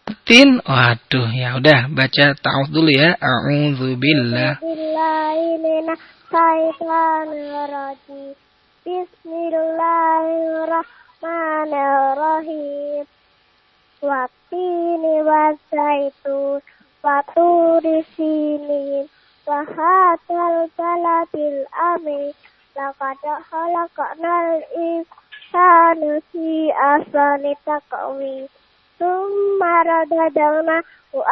Atin? Waduh, ya udah baca ta'awudz dulu ya. A'udzubillah. Bismillahirrahmanirrahim. Bismillahirrahmanirrahim. Watini wazaitun waturi sinin wahadal baladil amin laqad khalaqnal insana fi ahsani taqwim. Thumma radadna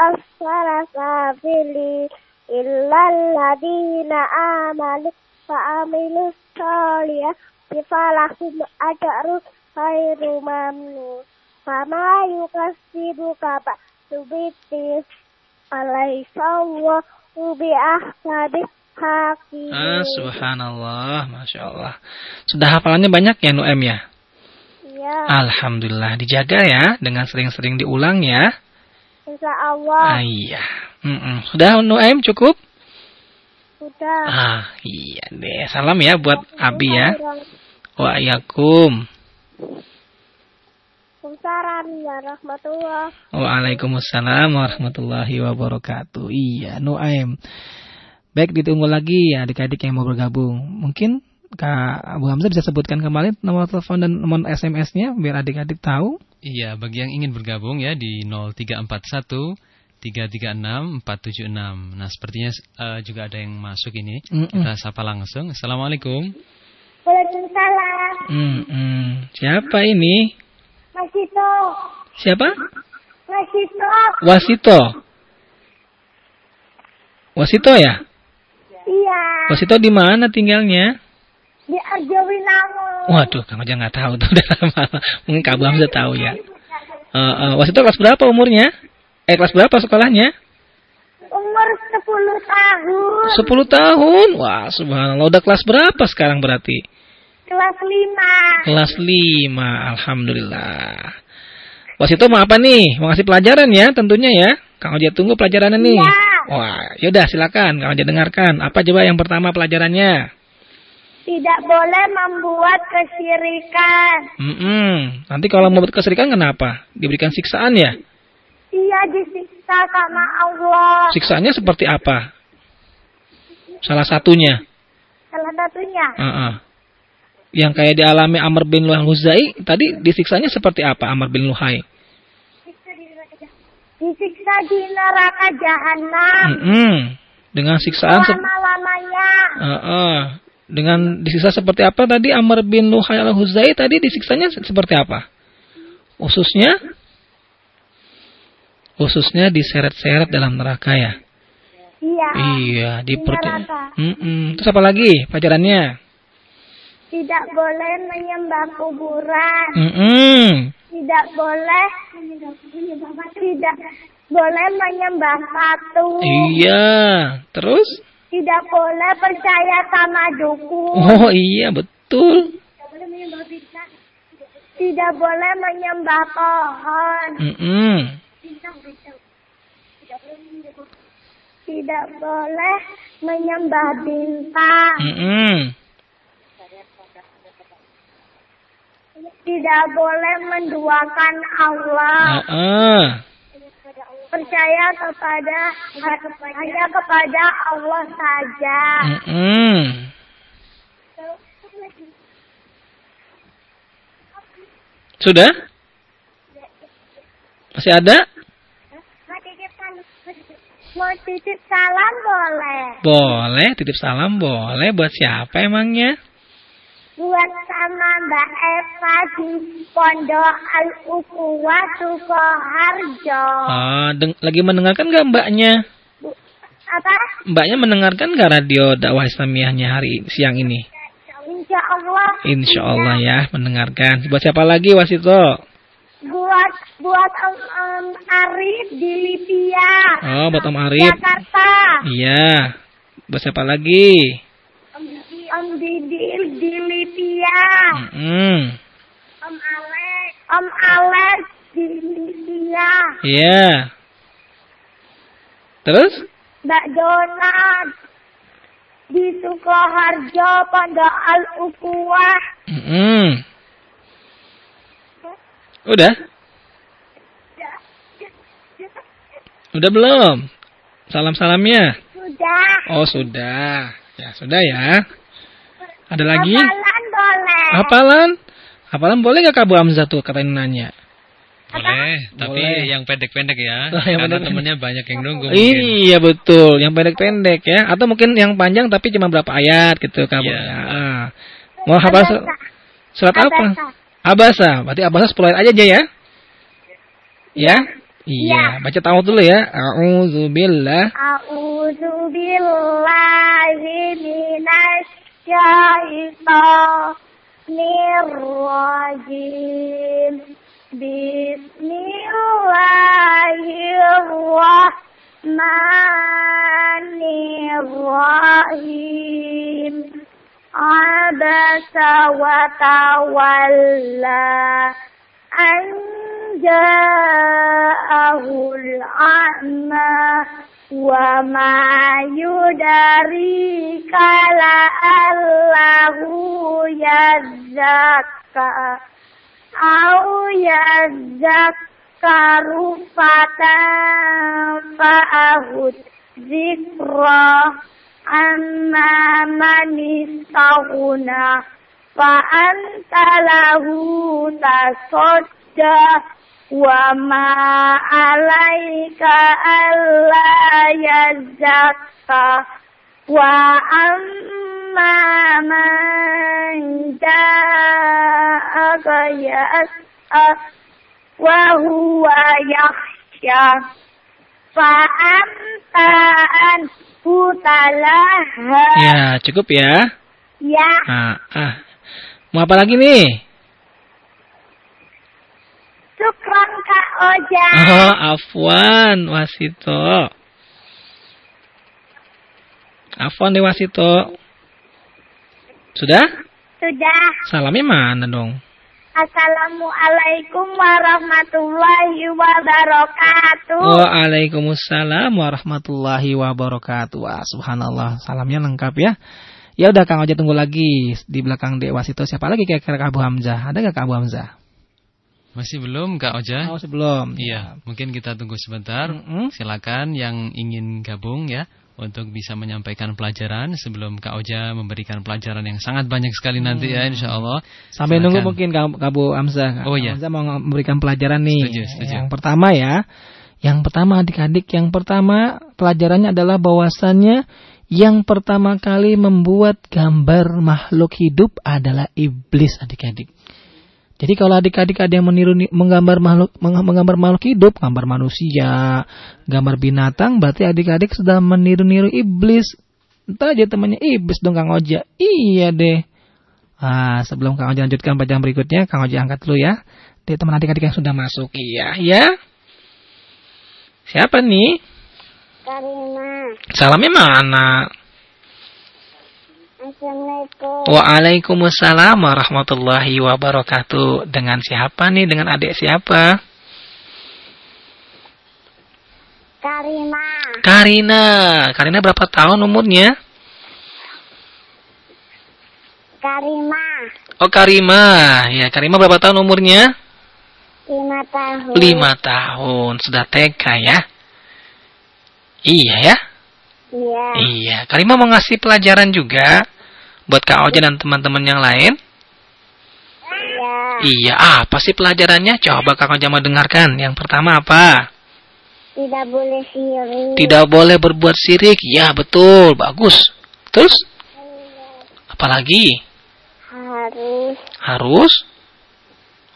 asfala safili illal ladina amanu fa'amilus soliyah bifalahum ajaru khairu mamnun Fama yukasibu kaba subitis alaihissallahu bi ahsadi hakim. Ah, subhanallah, masya Allah. Sudah hafalannya banyak ya Nuem ya? Iya. Alhamdulillah, dijaga ya dengan sering-sering diulang ya. Insya Allah. Ah, iya. Mm -mm. Sudah Nuem cukup? Sudah. Ah, iya deh. Salam ya buat Abi ya. Waalaikum. Waalaikumsalam warahmatullahi Waalaikumsalam warahmatullahi wabarakatuh. Iya, Nuaim. Baik, ditunggu lagi ya adik-adik yang mau bergabung. Mungkin Kak Abu Hamzah bisa sebutkan kembali nomor telepon dan nomor SMS-nya biar adik-adik tahu. Iya, bagi yang ingin bergabung ya di 0341 336 476. Nah, sepertinya uh, juga ada yang masuk ini. Mm -mm. Kita sapa langsung. Assalamualaikum. Waalaikumsalam. Mm -mm. Siapa ini? Wasito. Siapa? Wasito. Wasito. Wasito ya? Iya. Wasito di mana tinggalnya? Di Arjawinangun. Waduh, kamu aja nggak tahu tuh udah lama. Mungkin Kak Hamzah tahu ya. Uh, uh, Wasito kelas berapa umurnya? Eh kelas berapa sekolahnya? Umur 10 tahun. 10 tahun? Wah, subhanallah. Udah kelas berapa sekarang berarti? Kelas 5. Kelas 5. Alhamdulillah. Wasito mau apa nih? Mau ngasih pelajaran ya tentunya ya. Kang Oja tunggu pelajarannya nih. Ya. Wah, yaudah silakan Kang Oja dengarkan. Apa coba yang pertama pelajarannya? Tidak boleh membuat kesyirikan. Mm -mm. Nanti kalau membuat kesyirikan kenapa? Diberikan siksaan ya? Iya disiksa sama Allah. Siksaannya seperti apa? Salah satunya. Salah satunya. Uh -uh. Yang kayak dialami Amr bin Luhai Huzai, tadi disiksanya seperti apa Amr bin Luhai? Disiksa di neraka jahanam. Mm -mm. Dengan siksaan selama-lamanya. Uh -uh. Dengan disiksa seperti apa tadi Amr bin Luhai al Huzai tadi disiksanya seperti apa? Khususnya khususnya diseret-seret dalam neraka ya. Iya. Iya, di perut. Mm -mm. Terus apa lagi pelajarannya? Tidak boleh menyembah kuburan. Mm -mm. Tidak boleh tidak boleh menyembah batu. Iya, terus? Tidak boleh percaya sama dukun. Oh iya, betul. Tidak boleh menyembah pohon. Mm -mm. Tidak boleh menyembah bintang. Mm -mm. Tidak boleh menduakan Allah. Uh -uh. Percaya kepada hanya kepada Allah saja. Mm -mm. Sudah? Masih ada? Mau titip salam boleh? Boleh, titip salam boleh. Buat siapa emangnya? Buat sama Mbak Eva di Pondok Al Ukuwa Sukoharjo. Oh, lagi mendengarkan nggak mbaknya? Apa? Mbaknya mendengarkan nggak radio dakwah Islamiyahnya hari siang ini? Insya Allah. Insya Allah ya, mendengarkan. Buat siapa lagi Wasito? Buat buat Om, Om Arif di Libya. Oh, buat Om Arif. Jakarta. Iya. Buat siapa lagi? Om Didil di Libya. Mm -hmm. Om Alex. Om Alex di Libya. Iya. Terus? Mbak Donat di Sukoharjo Pondok Al Ukuwah. Mm -hmm. Udah? Udah belum? Salam-salamnya? Sudah. Oh, sudah. Ya, sudah ya. Ada lagi? Hafalan boleh. Hafalan? Hafalan boleh gak Kak Bu Hamzah tuh katanya nanya? Boleh, tapi Boleh. yang pendek-pendek ya. Oh, yang karena pendek-pendek. temennya banyak yang nunggu. mungkin. Iya betul, yang pendek-pendek ya. Atau mungkin yang panjang tapi cuma berapa ayat gitu Kak Bu. Iya. Ya. Ah. Mau hafal sur- surat apa? Abasa. Abasa. Berarti Abasa 10 ayat aja aja ya? Ya? Iya, baca tahu dulu ya. A'udzubillah. A'udzu billahi minasyaitonir rajim. Bismillahirrahmanirrahim. Abasa wa tawalla an ma yudari kala allahu yazakka au yazakkaru fa'ahud zikra amma man istaghna fa anta lahu tasodda wa ma alaika alla yazakka wa amma man ja'aka yas'a wa huwa yakhsha fa anta anhu talaha Ya, cukup ya. ya Ah, ah. Mau apa lagi nih? Syukran Kak Oja. Oh, afwan Wasito. Afwan deh Wasito. Sudah? Sudah. Salamnya mana dong? Assalamualaikum warahmatullahi wabarakatuh. Waalaikumsalam warahmatullahi wabarakatuh. Wah, subhanallah. Salamnya lengkap ya. Ya udah Kang Oja tunggu lagi di belakang Dek Wasito. Siapa lagi kira-kira Kak Abu Hamzah? Ada nggak Kak Abu Hamzah? Masih belum Kak Oja? Oh, sebelum. Iya, mungkin kita tunggu sebentar. Mm-mm. Silakan yang ingin gabung ya untuk bisa menyampaikan pelajaran sebelum Kak Oja memberikan pelajaran yang sangat banyak sekali nanti ya insya Allah. Sampai Silakan. nunggu mungkin Kak Hamzah. Kak Oh, iya. Hamzah mau memberikan pelajaran nih. Setuju, setuju. Yang pertama ya. Yang pertama adik-adik, yang pertama pelajarannya adalah bahwasannya yang pertama kali membuat gambar makhluk hidup adalah iblis adik-adik. Jadi kalau adik-adik ada yang meniru menggambar makhluk meng- menggambar makhluk hidup, gambar manusia, gambar binatang, berarti adik-adik sudah meniru-niru iblis. Entah aja temannya iblis dong Kang Oja. Iya deh. Ah, sebelum Kang Oja lanjutkan pelajaran berikutnya, Kang Oja angkat dulu ya. Dari teman adik-adik yang sudah masuk. Iya, ya. Siapa nih? Karima. Salamnya mana? Assalamualaikum. Waalaikumsalam warahmatullahi wabarakatuh. Dengan siapa nih? Dengan adik siapa? Karima. Karina. Karina berapa tahun umurnya? Karima. Oh, Karima. Ya, Karima berapa tahun umurnya? Lima tahun. Lima tahun. Sudah TK ya? Iya ya? Iya. Iya. Karima mau ngasih pelajaran juga buat Kak Oja dan teman-teman yang lain. Iya. Iya, apa sih pelajarannya? Coba Kak Oja mau dengarkan. Yang pertama apa? Tidak boleh sirik. Tidak boleh berbuat syirik. Ya, betul. Bagus. Terus? Apalagi? Harus Harus?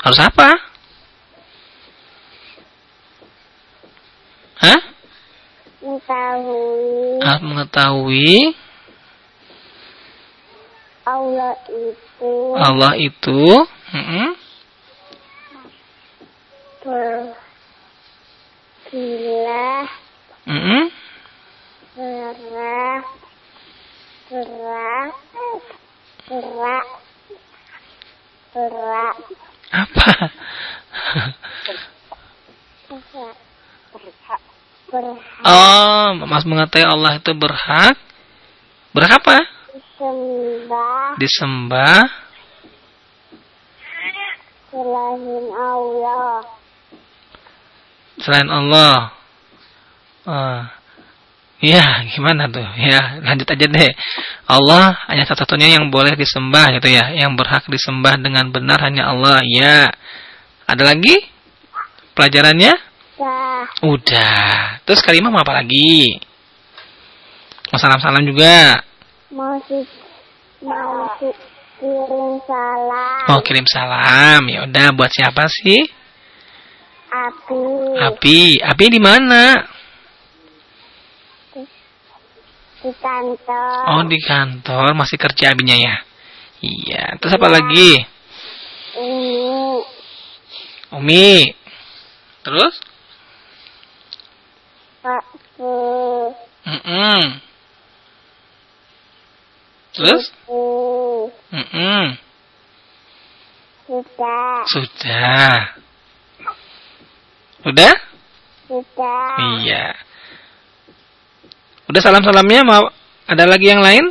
Harus apa? Hah? Mengetahui Harus mengetahui Allah itu Allah itu mm-mm, berkilah mm-mm, gerak gerak gerak gerak apa? gerak berhak Oh, Mas mengetahui Allah itu berhak berhak apa? disembah Disembah selain Allah selain Allah. Oh. Ya, gimana tuh? Ya, lanjut aja deh. Allah hanya satu-satunya yang boleh disembah gitu ya. Yang berhak disembah dengan benar hanya Allah. Ya. Ada lagi? Pelajarannya? dah Udah. Terus kalimah mau apa lagi? Mau salam-salam juga. mau si mau kirim salam Mau kirim salam. Ya udah, buat siapa sih? api Api. Api di mana? di kantor Oh, di kantor. Masih kerja abinya ya? Iya. Terus apa lagi? ini Umi. Terus? Bu Mm-mm. Terus? Bu Mm-mm. sudah Sudah. Udah? Sudah. Iya. Udah salam-salamnya mau ada lagi yang lain?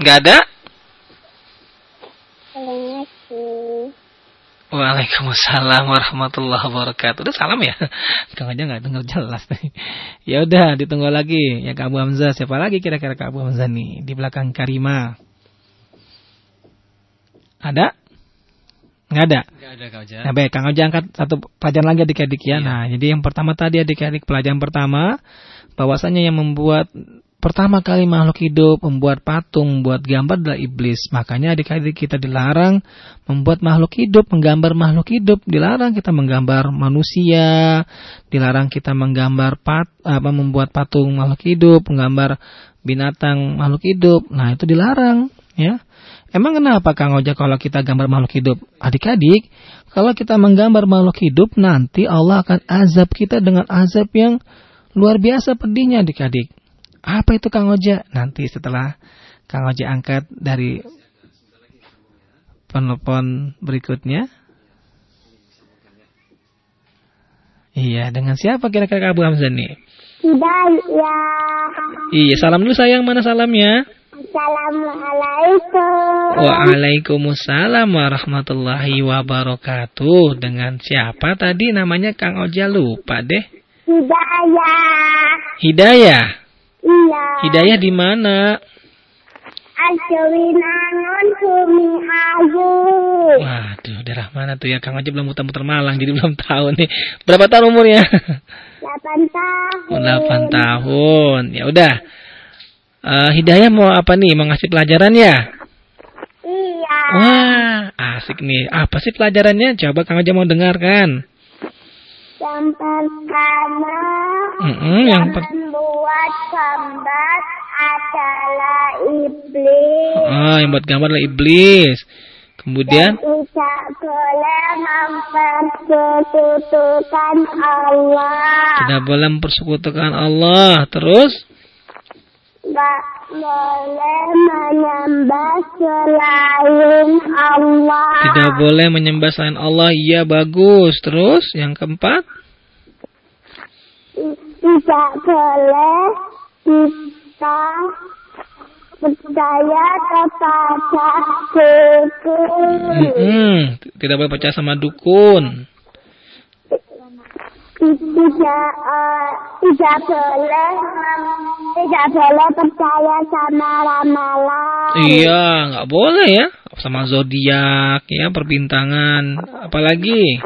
Enggak ada? Assalamualaikum. Waalaikumsalam warahmatullahi wabarakatuh. Udah salam ya? Kang aja nggak dengar jelas nih. Ya udah, ditunggu lagi. Ya Kak Abu Hamzah, siapa lagi kira-kira Kak Abu Hamzah nih di belakang Karima? Ada? Nggak ada? Nggak ada Kak Oja. Nah, baik, Kang Oja angkat satu pelajaran lagi adik-adik ya. Iya. Nah, jadi yang pertama tadi adik-adik pelajaran pertama bahwasanya yang membuat pertama kali makhluk hidup membuat patung, membuat gambar adalah iblis. Makanya adik-adik kita dilarang membuat makhluk hidup, menggambar makhluk hidup, dilarang kita menggambar manusia, dilarang kita menggambar pat, apa membuat patung makhluk hidup, menggambar binatang makhluk hidup. Nah, itu dilarang, ya. Emang kenapa Kang Oja kalau kita gambar makhluk hidup? Adik-adik, kalau kita menggambar makhluk hidup, nanti Allah akan azab kita dengan azab yang luar biasa pedihnya adik-adik. Apa itu Kang Oja? Nanti setelah Kang Oja angkat dari penelpon berikutnya. Iya, dengan siapa kira-kira Abu Hamzah nih? Hidayah. Iya, salam dulu sayang, mana salamnya? Assalamualaikum. Waalaikumsalam warahmatullahi wabarakatuh. Dengan siapa tadi namanya Kang Oja lupa deh. Hidayah. Hidayah. Iya. Hidayah di mana? Waduh, daerah mana tuh ya? Kang Oja belum muter-muter Malang, jadi belum tahu nih. Berapa tahun umurnya? 8 tahun. 8 tahun. Ya udah. Eh, Hidayah mau apa nih? Mau ngasih pelajaran ya? Iya. Wah, asik nih. Apa sih pelajarannya? Coba Kang Oja mau dengarkan. Yang pertama, Mm-mm, yang per- membuat gambar adalah iblis. Ah, yang buat gambar adalah iblis. Kemudian Tidak boleh mempersekutukan Allah. tidak boleh mempersekutukan Allah. Terus Tidak boleh menyembah selain Allah. tidak boleh menyembah selain Allah. Iya bagus. Terus yang keempat Tidak boleh kita percaya kepada dukun. Mm-mm, tidak boleh percaya sama dukun. Tidak eh, tidak boleh tidak boleh percaya sama ramalan. Iya, nggak boleh ya. Sama zodiak ya, perbintangan. Apalagi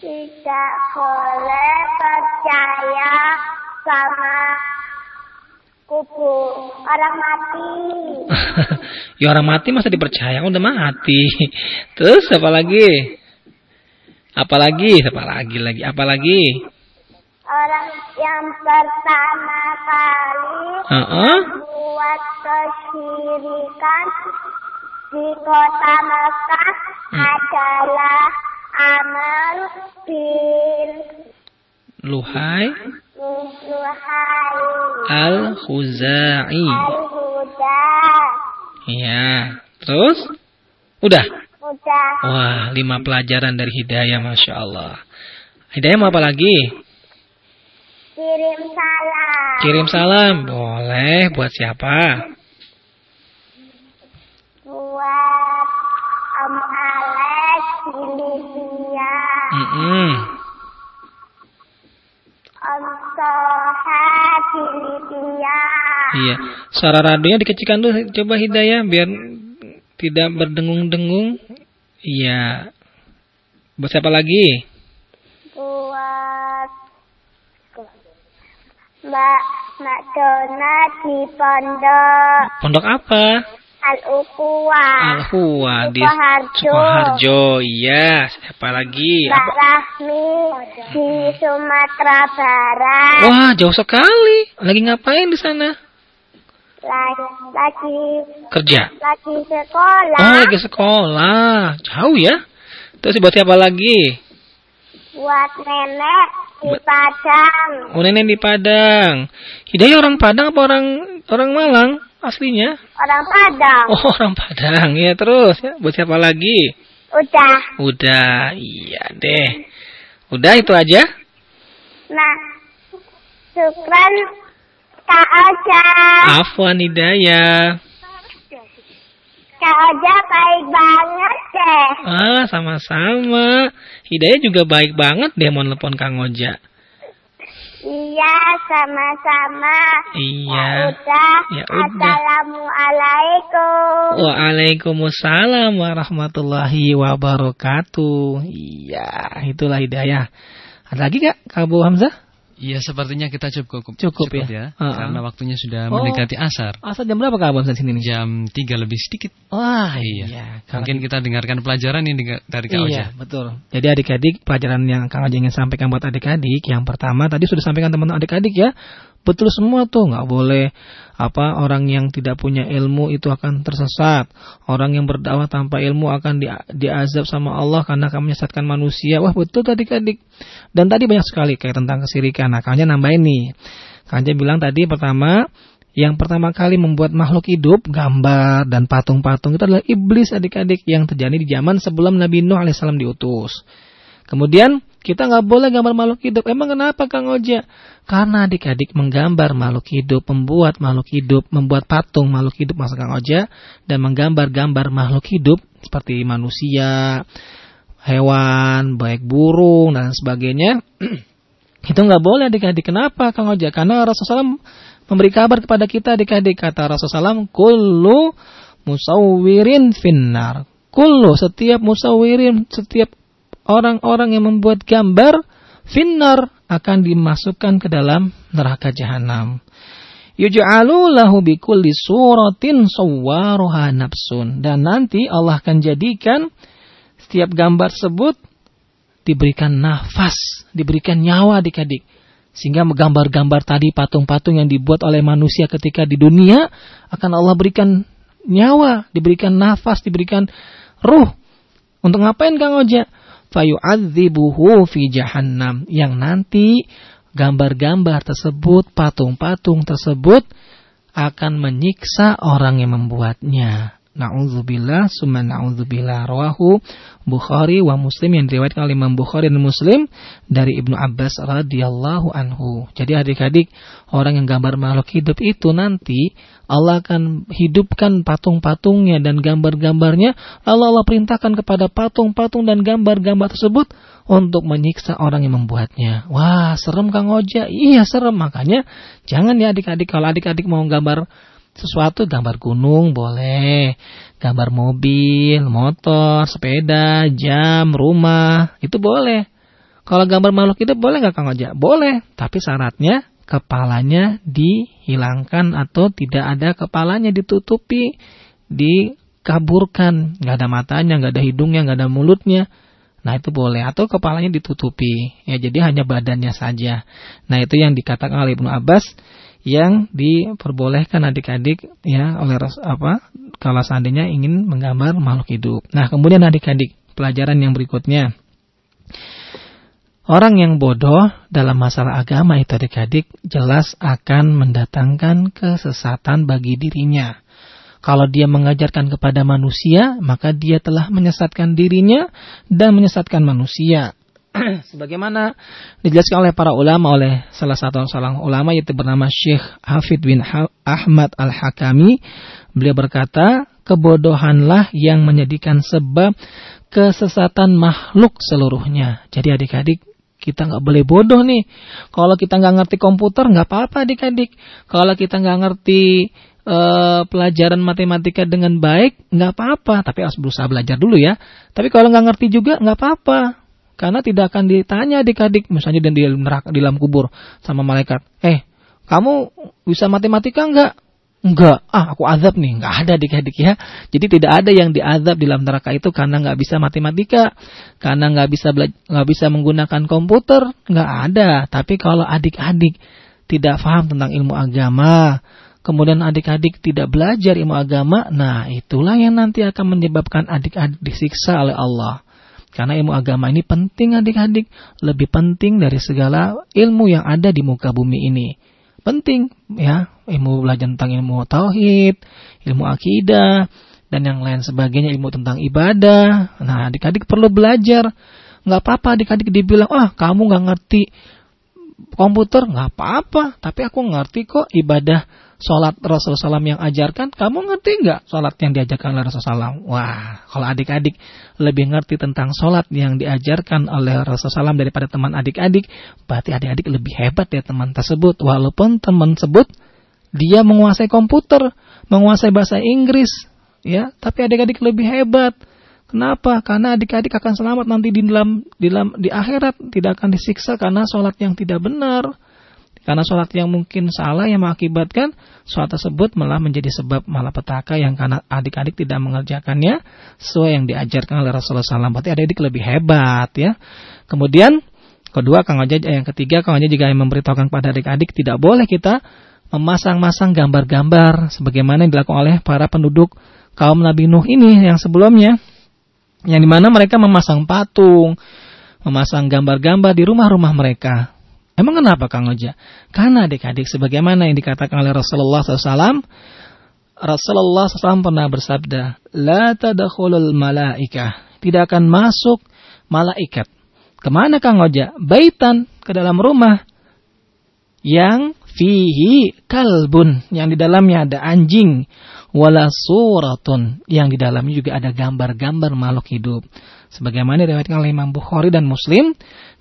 Tidak boleh percaya sama kubu orang mati. ya orang mati masa dipercaya udah mati. Terus apa lagi? Apalagi? Apa lagi lagi? Apalagi? Orang yang pertama kali Heeh. buat kesyirikan di kota Mekah adalah Amr bin Luhai al-Khuzai. Iya. Terus? Udah. Udah Wah, lima pelajaran dari Hidayah, masya Allah. Hidayah mau apa lagi? kirim salam Kirim salam, boleh. Buat siapa? buat Om Alex di Libya, Mm-mm. Iya. Suara radionya dikecilkan dulu, coba Hidayah biar tidak berdengung-dengung. Iya. Buat siapa lagi? buat Mbak Mbak Dona di Pondok Pondok apa? Al-Ukhuwah, Al-Huwa di Sukoharjo. Iya. Siapa lagi? Mbak? Rahmi di Sumatera Barat, Wah, jauh sekali. Lagi ngapain di sana? Lagi lagi, Kerja. lagi sekolah. Oh, lagi sekolah. Jauh ya. Terus buat siapa lagi? buat nenek di Padang. Oh, nenek di Padang. Hidayah orang Padang apa orang orang Malang aslinya? Orang Padang. Oh, orang Padang. Ya, terus ya. Buat siapa lagi? Udah. Udah, iya deh. Udah itu aja? Nah, syukran Kak Oja. Afwan Hidayah. Kak Oja baik banget deh. Ah, sama-sama. Hidayah juga baik banget deh mau nelpon Kang Oja. Iya, sama-sama. Iya. Ya udah. Ya udah. Assalamualaikum. Waalaikumsalam warahmatullahi wabarakatuh. Iya, itulah Hidayah. Ada lagi Kak, Kak Abu Hamzah? Iya, sepertinya kita cukup Cukup ya? Uh-uh. Karena waktunya sudah Oh. mendekati asar. Asal jam berapa Kak Hamzah sini nih? Jam 3 lebih sedikit. Wah, Iya. iya. Mungkin kita dengarkan pelajaran ini dari Kak Iya, Oja. betul. Jadi adik-adik, pelajaran yang Kang Oja ingin sampaikan buat adik-adik, yang pertama tadi sudah sampaikan teman-teman adik-adik ya. Betul semua tuh, nggak boleh apa orang yang tidak punya ilmu itu akan tersesat. Orang yang berdakwah tanpa ilmu akan di, diazab sama Allah karena akan menyesatkan manusia. Wah, betul tadi adik. Dan tadi banyak sekali kayak tentang kesirikan. Nah, Kang Oja nambahin nih. Kang Oja bilang tadi pertama yang pertama kali membuat makhluk hidup, gambar dan patung-patung itu adalah iblis adik-adik yang terjadi di zaman sebelum Nabi Nuh alaihissalam diutus. Kemudian kita nggak boleh gambar makhluk hidup. Emang kenapa Kang Oja? Karena adik-adik menggambar makhluk hidup, membuat makhluk hidup, membuat patung makhluk hidup maksud Kang Oja dan menggambar-gambar makhluk hidup seperti manusia, hewan, baik burung dan sebagainya. itu nggak boleh adik-adik. Kenapa Kang Oja? Karena Rasulullah SAW memberi kabar kepada kita adik-adik kata Rasulullah SAW, kullu musawwirin finnar. Kullu setiap musawwirin, setiap orang-orang yang membuat gambar finnar akan dimasukkan ke dalam neraka jahanam. Yuj'alu lahu bikulli suratin sawwaruha nafsun. Dan nanti Allah akan jadikan setiap gambar tersebut diberikan nafas, diberikan nyawa adik-adik. Sehingga gambar-gambar tadi patung-patung yang dibuat oleh manusia ketika di dunia akan Allah berikan nyawa, diberikan nafas, diberikan ruh. Untuk ngapain Kang Oja? Fayu'adzibuhu fi jahannam. Yang nanti gambar-gambar tersebut, patung-patung tersebut akan menyiksa orang yang membuatnya. Na'udzubillah, summa na'udzubillah. Rawahu Bukhari wa Muslim yang diriwayatkan oleh Imam Bukhari dan Muslim dari Ibnu Abbas radhiyallahu anhu. Jadi adik-adik, orang yang gambar makhluk hidup itu nanti Allah akan hidupkan patung-patungnya dan gambar-gambarnya. Lalu Allah perintahkan kepada patung-patung dan gambar-gambar tersebut untuk menyiksa orang yang membuatnya. Wah, serem Kang Oja. Iya, serem. Makanya jangan ya adik-adik kalau adik-adik mau gambar sesuatu gambar gunung boleh, gambar mobil, motor, sepeda, jam, rumah, itu boleh. Kalau gambar makhluk hidup boleh nggak Kang Oja? Boleh, tapi syaratnya kepalanya dihilangkan atau tidak ada kepalanya ditutupi, dikaburkan, nggak ada matanya, nggak ada hidungnya, nggak ada mulutnya. Nah itu boleh atau kepalanya ditutupi ya jadi hanya badannya saja. Nah itu yang dikatakan oleh Ibnu Abbas yang diperbolehkan adik-adik ya oleh apa kalau seandainya ingin menggambar makhluk hidup. Nah kemudian adik-adik pelajaran yang berikutnya orang yang bodoh dalam masalah agama itu adik-adik jelas akan mendatangkan kesesatan bagi dirinya. Kalau dia mengajarkan kepada manusia, maka dia telah menyesatkan dirinya dan menyesatkan manusia. Sebagaimana dijelaskan oleh para ulama oleh salah satu seorang ulama yaitu bernama Syekh Hafid bin Ahmad Al-Hakami. Beliau berkata, kebodohanlah yang menjadikan sebab kesesatan makhluk seluruhnya. Jadi adik-adik kita nggak boleh bodoh nih. Kalau kita nggak ngerti komputer nggak apa-apa adik-adik. Kalau kita nggak ngerti eh, pelajaran matematika dengan baik nggak apa-apa. Tapi harus berusaha belajar dulu ya. Tapi kalau nggak ngerti juga nggak apa-apa. Karena tidak akan ditanya adik-adik misalnya dan di di dalam kubur sama malaikat. Eh, kamu bisa matematika nggak? Enggak, ah aku azab nih, nggak ada adik-adik ya. Jadi tidak ada yang diazab di dalam neraka itu karena nggak bisa matematika, karena nggak bisa bela- nggak bisa menggunakan komputer, nggak ada. Tapi kalau adik-adik tidak paham tentang ilmu agama, kemudian adik-adik tidak belajar ilmu agama, nah itulah yang nanti akan menyebabkan adik-adik disiksa oleh Allah. Karena ilmu agama ini penting adik-adik, lebih penting dari segala ilmu yang ada di muka bumi ini penting ya ilmu belajar tentang ilmu tauhid, ilmu akidah dan yang lain sebagainya ilmu tentang ibadah. Nah, adik-adik perlu belajar. nggak apa-apa adik-adik dibilang, ah kamu nggak ngerti komputer, nggak apa-apa. Tapi aku ngerti kok ibadah sholat Rasulullah SAW yang ajarkan, kamu ngerti nggak sholat yang diajarkan oleh Rasulullah SAW? Wah, kalau adik-adik lebih ngerti tentang sholat yang diajarkan oleh Rasulullah SAW daripada teman adik-adik, berarti adik-adik lebih hebat ya teman tersebut. Walaupun teman tersebut dia menguasai komputer, menguasai bahasa Inggris, ya, tapi adik-adik lebih hebat. Kenapa? Karena adik-adik akan selamat nanti di dalam di dalam di akhirat tidak akan disiksa karena sholat yang tidak benar. Karena sholat yang mungkin salah yang mengakibatkan sholat tersebut malah menjadi sebab malapetaka yang karena adik-adik tidak mengerjakannya sesuai yang diajarkan oleh Rasulullah SAW. Berarti adik-adik lebih hebat ya. Kemudian kedua Kang Oja yang ketiga Kang Oja juga yang memberitahukan kepada adik-adik tidak boleh kita memasang-masang gambar-gambar sebagaimana yang dilakukan oleh para penduduk kaum Nabi Nuh ini yang sebelumnya yang di mana mereka memasang patung, memasang gambar-gambar di rumah-rumah mereka. Emang kenapa Kang Oja? Karena adik-adik sebagaimana yang dikatakan oleh Rasulullah SAW, Rasulullah SAW pernah bersabda, La tadakhulul malaikah. Tidak akan masuk malaikat. Ke mana Kang Oja? Baitan, ke dalam rumah. Yang fihi kalbun. Yang di dalamnya ada anjing. Wala suratun. Yang di dalamnya juga ada gambar-gambar makhluk hidup. Sebagaimana diriwayatkan oleh Imam Bukhari dan Muslim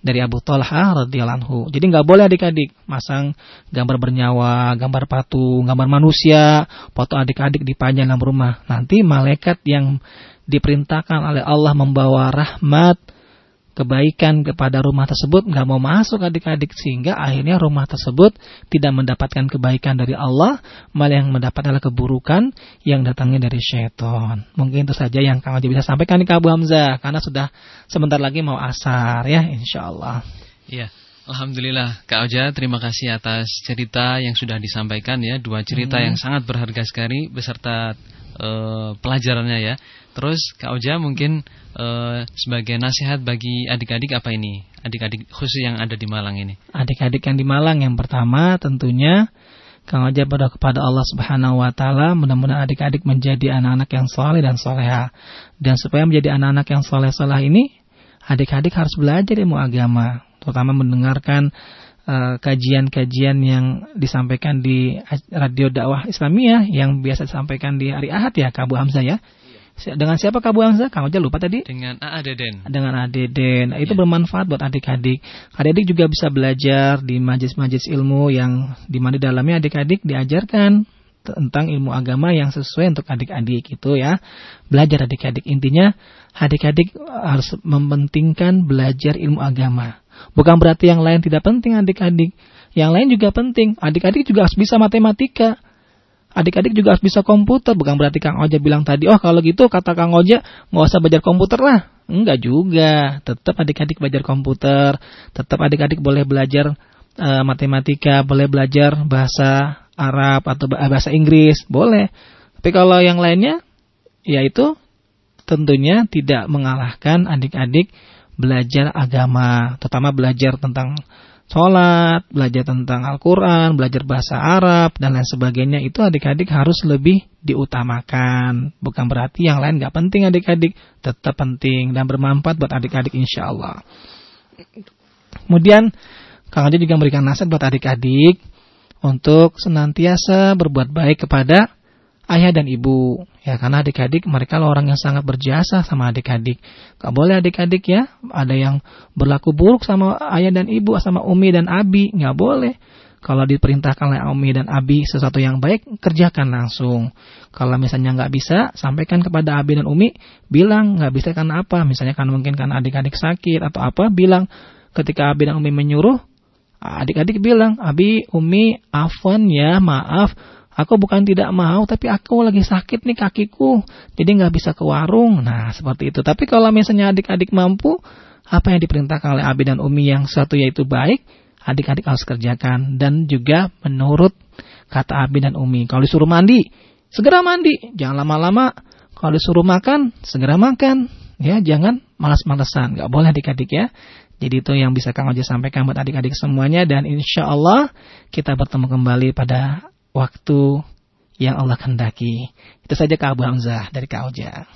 dari Abu Talha radhiyallahu anhu. Jadi nggak boleh adik-adik masang gambar bernyawa, gambar patung, gambar manusia, foto adik-adik dipajang dalam rumah. Nanti malaikat yang diperintahkan oleh Allah membawa rahmat, kebaikan kepada rumah tersebut nggak mau masuk adik-adik sehingga akhirnya rumah tersebut tidak mendapatkan kebaikan dari Allah malah yang mendapat adalah keburukan yang datangnya dari syaitan mungkin itu saja yang kang bisa sampaikan di Kabu Hamzah karena sudah sebentar lagi mau asar ya insya Allah iya Alhamdulillah Kak Oja terima kasih atas cerita yang sudah disampaikan ya dua cerita hmm. yang sangat berharga sekali beserta uh, pelajarannya ya terus Kak Oja mungkin uh, sebagai nasihat bagi adik-adik apa ini? Adik-adik khusus yang ada di Malang ini. Adik-adik yang di Malang yang pertama tentunya Kang Oja berdoa kepada Allah Subhanahu wa taala mudah-mudahan adik-adik menjadi anak-anak yang soleh dan soleha. Dan supaya menjadi anak-anak yang soleh-solah ini, adik-adik harus belajar ilmu agama, terutama mendengarkan eh, kajian-kajian uh, yang disampaikan di radio dakwah Islamiyah yang biasa disampaikan di hari Ahad ya, Kabu Hamzah ya. Dengan siapa Kak Bu Hamzah? Kang aja lupa tadi. Dengan A Deden. Dengan A Deden. Nah, itu ya. bermanfaat buat adik-adik. Adik-adik juga bisa belajar di majlis-majlis ilmu yang di mana dalamnya adik-adik diajarkan tentang ilmu agama yang sesuai untuk adik-adik itu ya. Belajar adik-adik. Intinya adik-adik harus mementingkan belajar ilmu agama. Bukan berarti yang lain tidak penting adik-adik. Yang lain juga penting. Adik-adik juga harus bisa matematika Adik-adik juga harus bisa komputer, bukan berarti Kang Oja bilang tadi, oh kalau gitu kata Kang Oja nggak usah belajar komputer lah. Enggak juga, tetap adik-adik belajar komputer, tetap adik-adik boleh belajar uh, matematika, boleh belajar bahasa Arab atau bahasa Inggris, boleh. Tapi kalau yang lainnya, yaitu tentunya tidak mengalahkan adik-adik belajar agama, terutama belajar tentang sholat, belajar tentang Al-Quran, belajar bahasa Arab, dan lain sebagainya, itu adik-adik harus lebih diutamakan. Bukan berarti yang lain gak penting adik-adik, tetap penting dan bermanfaat buat adik-adik insya Allah. Kemudian, Kang Aja juga memberikan nasihat buat adik-adik untuk senantiasa berbuat baik kepada ayah dan ibu. Ya, karena adik-adik mereka lah orang yang sangat berjasa sama adik-adik. Gak boleh adik-adik ya, ada yang berlaku buruk sama ayah dan ibu, sama umi dan abi, nggak boleh. Kalau diperintahkan oleh umi dan abi sesuatu yang baik, kerjakan langsung. Kalau misalnya nggak bisa, sampaikan kepada abi dan umi, bilang nggak bisa karena apa. Misalnya kan mungkin kan adik-adik sakit atau apa, bilang ketika abi dan umi menyuruh, adik-adik bilang, abi, umi, afwan ya, maaf, Aku bukan tidak mau, tapi aku lagi sakit nih kakiku, jadi nggak bisa ke warung. Nah, seperti itu. Tapi kalau misalnya adik-adik mampu, apa yang diperintahkan oleh Abi dan Umi yang satu yaitu baik, adik-adik harus kerjakan. Dan juga menurut kata Abi dan Umi, kalau disuruh mandi, segera mandi, jangan lama-lama. Kalau disuruh makan, segera makan. Ya, jangan malas-malesan, nggak boleh adik-adik ya. Jadi itu yang bisa Kang Oja sampaikan buat adik-adik semuanya dan insya Allah kita bertemu kembali pada waktu yang Allah kehendaki. Itu saja Kak Abu Hamzah dari Kak Oja.